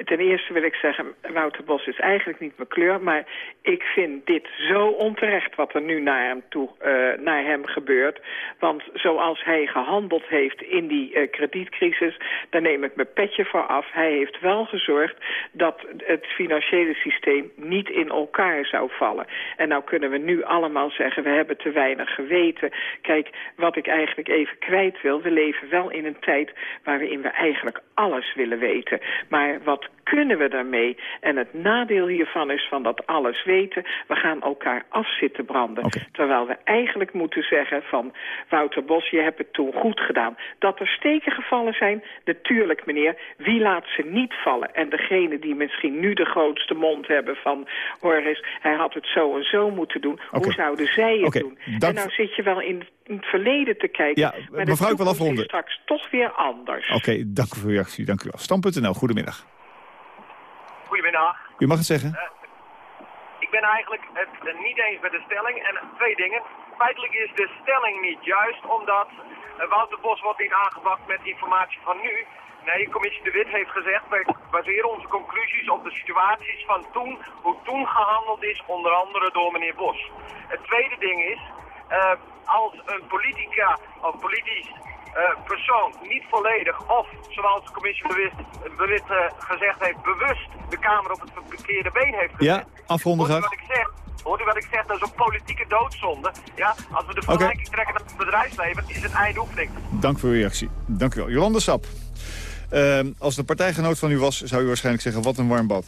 ten eerste wil ik zeggen, Wouter Bos is eigenlijk niet mijn kleur... maar ik vind dit zo onterecht wat er nu naar hem, toe, eh, naar hem gebeurt. Want zoals hij gehandeld heeft in die eh, kredietcrisis... daar neem ik mijn petje voor af. Hij heeft wel gezorgd dat het financiële systeem niet in elkaar zou vallen. En nou kunnen we nu allemaal zeggen, we hebben te weinig geweten. Kijk, wat ik eigenlijk even kwijt wil... we leven wel in een tijd waarin we eigenlijk alles willen weten. Maar wat kunnen we daarmee? En het nadeel hiervan is van dat alles weten... we gaan elkaar af zitten branden. Terwijl we eigenlijk moeten zeggen van... Wouter Bos, je hebt het toen goed gedaan. Dat er steken gevallen zijn, natuurlijk meneer. Wie laat ze niet vallen? En degene die misschien nu de grootste mond hebben van... hoor eens, hij had het zo en zo moeten doen. Hoe zouden zij het doen? En nou zit je wel in, het verleden te kijken. Ja, maar mevrouw, ik wil afronden. is straks toch weer anders. Oké, dank voor uw reactie. Dank u wel. Stam.nl, goedemiddag. Goedemiddag. U mag het zeggen. Ik ben eigenlijk het eh, niet eens met de stelling. En twee dingen. Feitelijk is de stelling niet juist, omdat eh, Wouter Bos wordt niet aangepakt met informatie van nu. Nee, commissie De Wit heeft gezegd, wij baseren onze conclusies op de situaties van toen, hoe toen gehandeld is, onder andere door meneer Bos. Het tweede ding is, eh, als een politica of politisch eh, persoon niet volledig of, zoals de commissie Wit eh, gezegd heeft, bewust de Kamer op het verkeerde been heeft gezet. Ja, afronden graag. wat ik zeg? Hoort u wat ik zeg? Dat is een politieke doodzonde. Ja, als we de vergelijking trekken met het bedrijfsleven, is het eindoefening. Dank voor uw reactie. Dank u wel. Jolande Sap. Ehm, als de partijgenoot van u was, zou u waarschijnlijk zeggen... wat een warm bad.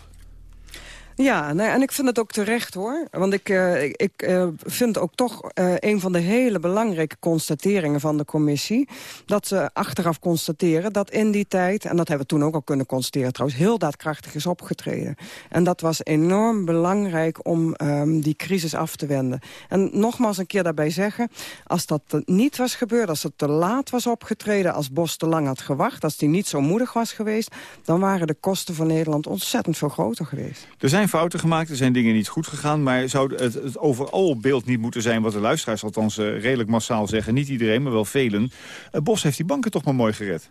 Ja, en ik vind het ook terecht hoor. Want ik, eh, ik, ik eh, vind ook toch eh, een van de hele belangrijke constateringen van de commissie... dat ze achteraf constateren dat in die tijd... en dat hebben we toen ook al kunnen constateren trouwens... heel daadkrachtig is opgetreden. En dat was enorm belangrijk om ehm, die crisis af te wenden. En nogmaals een keer daarbij zeggen... als dat niet was gebeurd, als het te laat was opgetreden... als Bos te lang had gewacht, als die niet zo moedig was geweest... dan waren de kosten voor Nederland ontzettend veel groter geweest. Er zijn fouten gemaakt, er zijn dingen niet goed gegaan... maar zou het, het overal beeld niet moeten zijn... wat de luisteraars althans eh, redelijk massaal zeggen. Niet iedereen, maar wel velen. Eh, Bos heeft die banken toch maar mooi gered.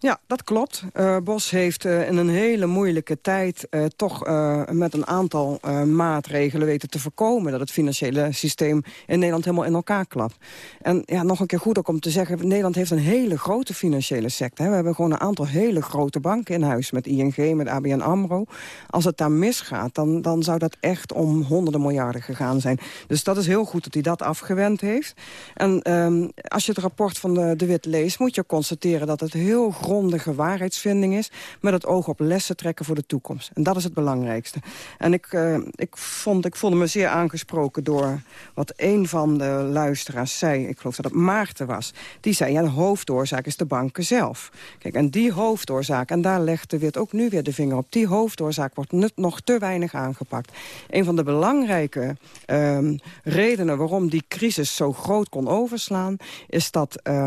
Ja, dat klopt. Uh, Bos heeft uh, in een hele moeilijke tijd uh, toch met een aantal maatregelen weten te voorkomen dat het financiële systeem in Nederland helemaal in elkaar klapt. En ja, nog een keer goed ook om te zeggen, Nederland heeft een hele grote financiële sector. Hè. We hebben gewoon een aantal hele grote banken in huis met ING, met ABN AMRO. Als het daar misgaat, dan, dan zou dat echt om honderden miljarden gegaan zijn. Dus dat is heel goed dat hij dat afgewend heeft. En ehm, als je het rapport van de, de Wit leest, moet je constateren dat het heel grondige waarheidsvinding is... met het oog op lessen trekken voor de toekomst. En dat is het belangrijkste. En ik, uh, ik, vond, ik voelde me zeer aangesproken door wat een van de luisteraars zei. Ik geloof dat het Maarten was. Die zei, ja, de hoofdoorzaak is de banken zelf. Kijk, en die hoofdoorzaak, en daar legt de Wit ook nu weer de vinger op... die hoofdoorzaak wordt nog te weinig aangepakt. Een van de belangrijke uh, redenen waarom die crisis zo groot kon overslaan... is dat uh,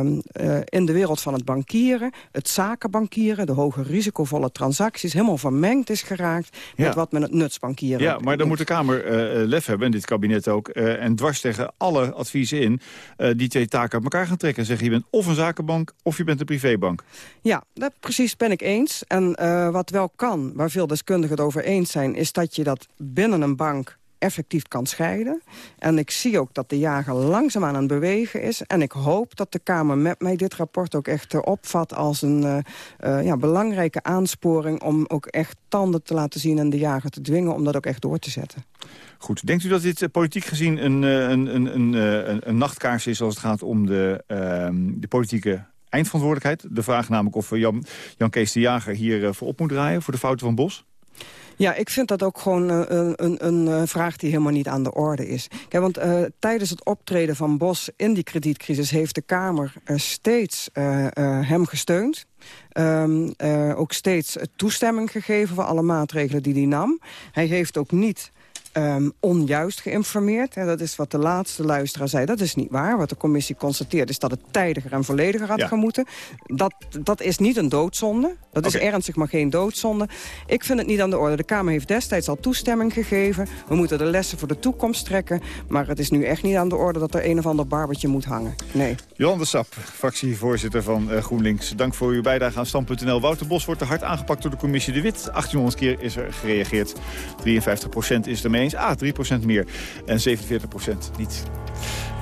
in de wereld van het bankieren... het zakenbankieren, de hoge risicovolle transacties... helemaal vermengd is geraakt met wat men het nutsbankieren Ja, maar dan moet de Kamer uh, lef hebben, en dit kabinet ook... Uh, en dwars tegen alle adviezen in... Uh, die twee taken uit elkaar gaan trekken. En zeggen, je bent of een zakenbank of je bent een privébank. Ja, dat precies ben ik eens. En wat wel kan, waar veel deskundigen het over eens zijn... is dat je dat binnen een bank effectief kan scheiden. En ik zie ook dat de jager langzaam aan het bewegen is. En ik hoop dat de Kamer met mij dit rapport ook echt uh, opvat... als een uh, uh, ja, belangrijke aansporing om ook echt tanden te laten zien... en de jager te dwingen om dat ook echt door te zetten. Goed. Denkt u dat dit politiek gezien een, een, een, een, een, een nachtkaars is... als het gaat om de, ehm, de politieke eindverantwoordelijkheid? De vraag namelijk of Jan, Jan Kees de Jager hier voor op moet draaien... voor de fouten van Bos? Ja, ik vind dat ook gewoon uh, een, een, een, vraag die helemaal niet aan de orde is. Want uh, tijdens het optreden van Bos in die kredietcrisis... heeft de Kamer uh, steeds hem gesteund. Um, ook steeds toestemming gegeven voor alle maatregelen die hij nam. Hij heeft ook niet um, onjuist geïnformeerd. Dat is wat de laatste luisteraar zei. Dat is niet waar. Wat de commissie constateert is dat het tijdiger en vollediger had ja. gemoeten. Dat, dat is niet een doodzonde. Dat okay. is ernstig, maar geen doodzonde. Ik vind het niet aan de orde. De Kamer heeft destijds al toestemming gegeven. We moeten de lessen voor de toekomst trekken. Maar het is nu echt niet aan de orde dat er een of ander barbertje moet hangen. Nee. Jolande Sap, fractievoorzitter van uh, GroenLinks. Dank voor uw bijdrage aan Stand.nl. Wouter Bos wordt te hard aangepakt door de commissie De Wit. 1800 keer is er gereageerd. 53% is ermee Ah, 3% meer. En 47% niet.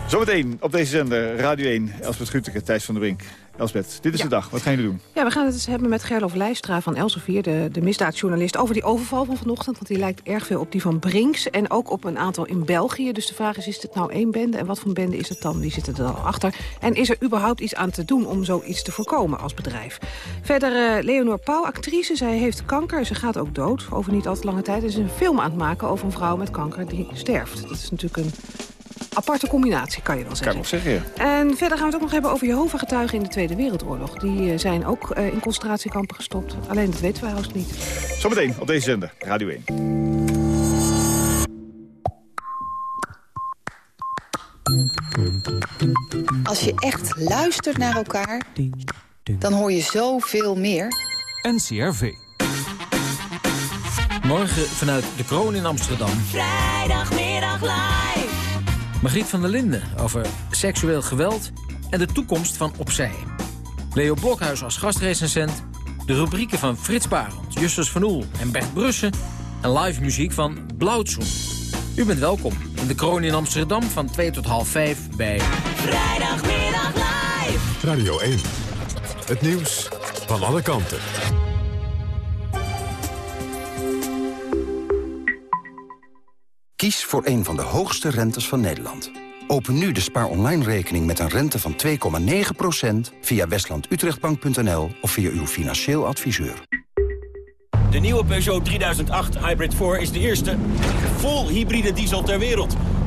Zometeen op deze zender, Radio 1, Elspeth Guteke, Thijs van der Brink. Elsbeth, dit is ja. de dag. Wat gaan jullie doen? Ja, we gaan het eens hebben met Gerlof Lijstra van Elsevier, de, de misdaadjournalist... over die overval van vanochtend, want die lijkt erg veel op die van Brinks... en ook op een aantal in België. Dus de vraag is, is het nou één bende? En wat voor bende is het dan? Wie zit er dan achter? En is er überhaupt iets aan te doen om zoiets te voorkomen als bedrijf? Verder uh, Leonor Pauw, actrice. Zij heeft kanker. Ze gaat ook dood over niet al te lange tijd. Er is een film aan het maken over een vrouw met kanker die sterft. Dat is natuurlijk een aparte combinatie, kan je wel zeggen. Kan ik nog zeggen, ja. En verder gaan we het ook nog hebben over Jehovah-getuigen in de Tweede Wereldoorlog. Die uh, zijn ook uh, in concentratiekampen gestopt. Alleen dat weten wij haast niet. Zometeen op deze zender, Radio 1. Als je echt luistert naar elkaar, dan hoor je zoveel meer. NCRV. Morgen vanuit de Kroon in Amsterdam. Vrijdagmiddag live. Margriet van der Linden over seksueel geweld en de toekomst van Opzij. Leo Blokhuis als gastrecensent. De rubrieken van Frits Barend, Justus van Oel en Bert Brussen. En live muziek van Blauwtsoen. U bent welkom in de Kroon in Amsterdam van 2 tot half 5 bij... Vrijdagmiddag live. Radio 1. Het nieuws van alle kanten. Kies voor een van de hoogste rentes van Nederland. Open nu de spaar online rekening met een rente van 2,9% via westlandutrechtbank.nl of via uw financieel adviseur. De nieuwe Peugeot 3008 Hybrid 4 is de eerste vol hybride diesel ter wereld.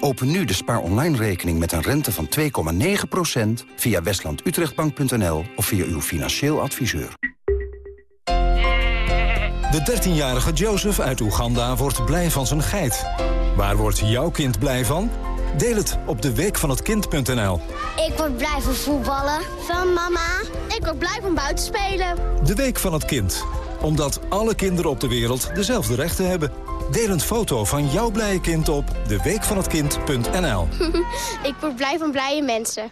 Open nu de spaar online rekening met een rente van 2,9% via westlandutrechtbank.nl of via uw financieel adviseur. De 13-jarige Joseph uit Oeganda wordt blij van zijn geit. Waar wordt jouw kind blij van? Deel het op deweekvanhetkind.nl. Ik word blij van voetballen. Van mama. Ik word blij van buiten spelen. De Week van het Kind. Omdat alle kinderen op de wereld dezelfde rechten hebben. Deel een foto van jouw blije kind op deweekvanhetkind.nl. ik word blij van blije mensen.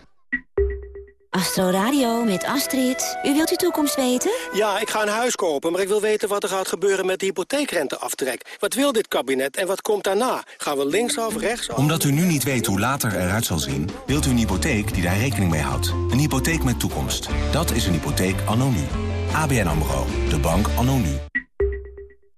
Astro Radio met Astrid. U wilt uw toekomst weten? Ja, ik ga een huis kopen, maar ik wil weten wat er gaat gebeuren met de hypotheekrenteaftrek. Wat wil dit kabinet en wat komt daarna? Gaan we linksaf, rechtsaf? Omdat u nu niet weet hoe later eruit zal zien... wilt u een hypotheek die daar rekening mee houdt. Een hypotheek met toekomst. Dat is een hypotheek anno nu. ABN AMRO. De bank anno nu.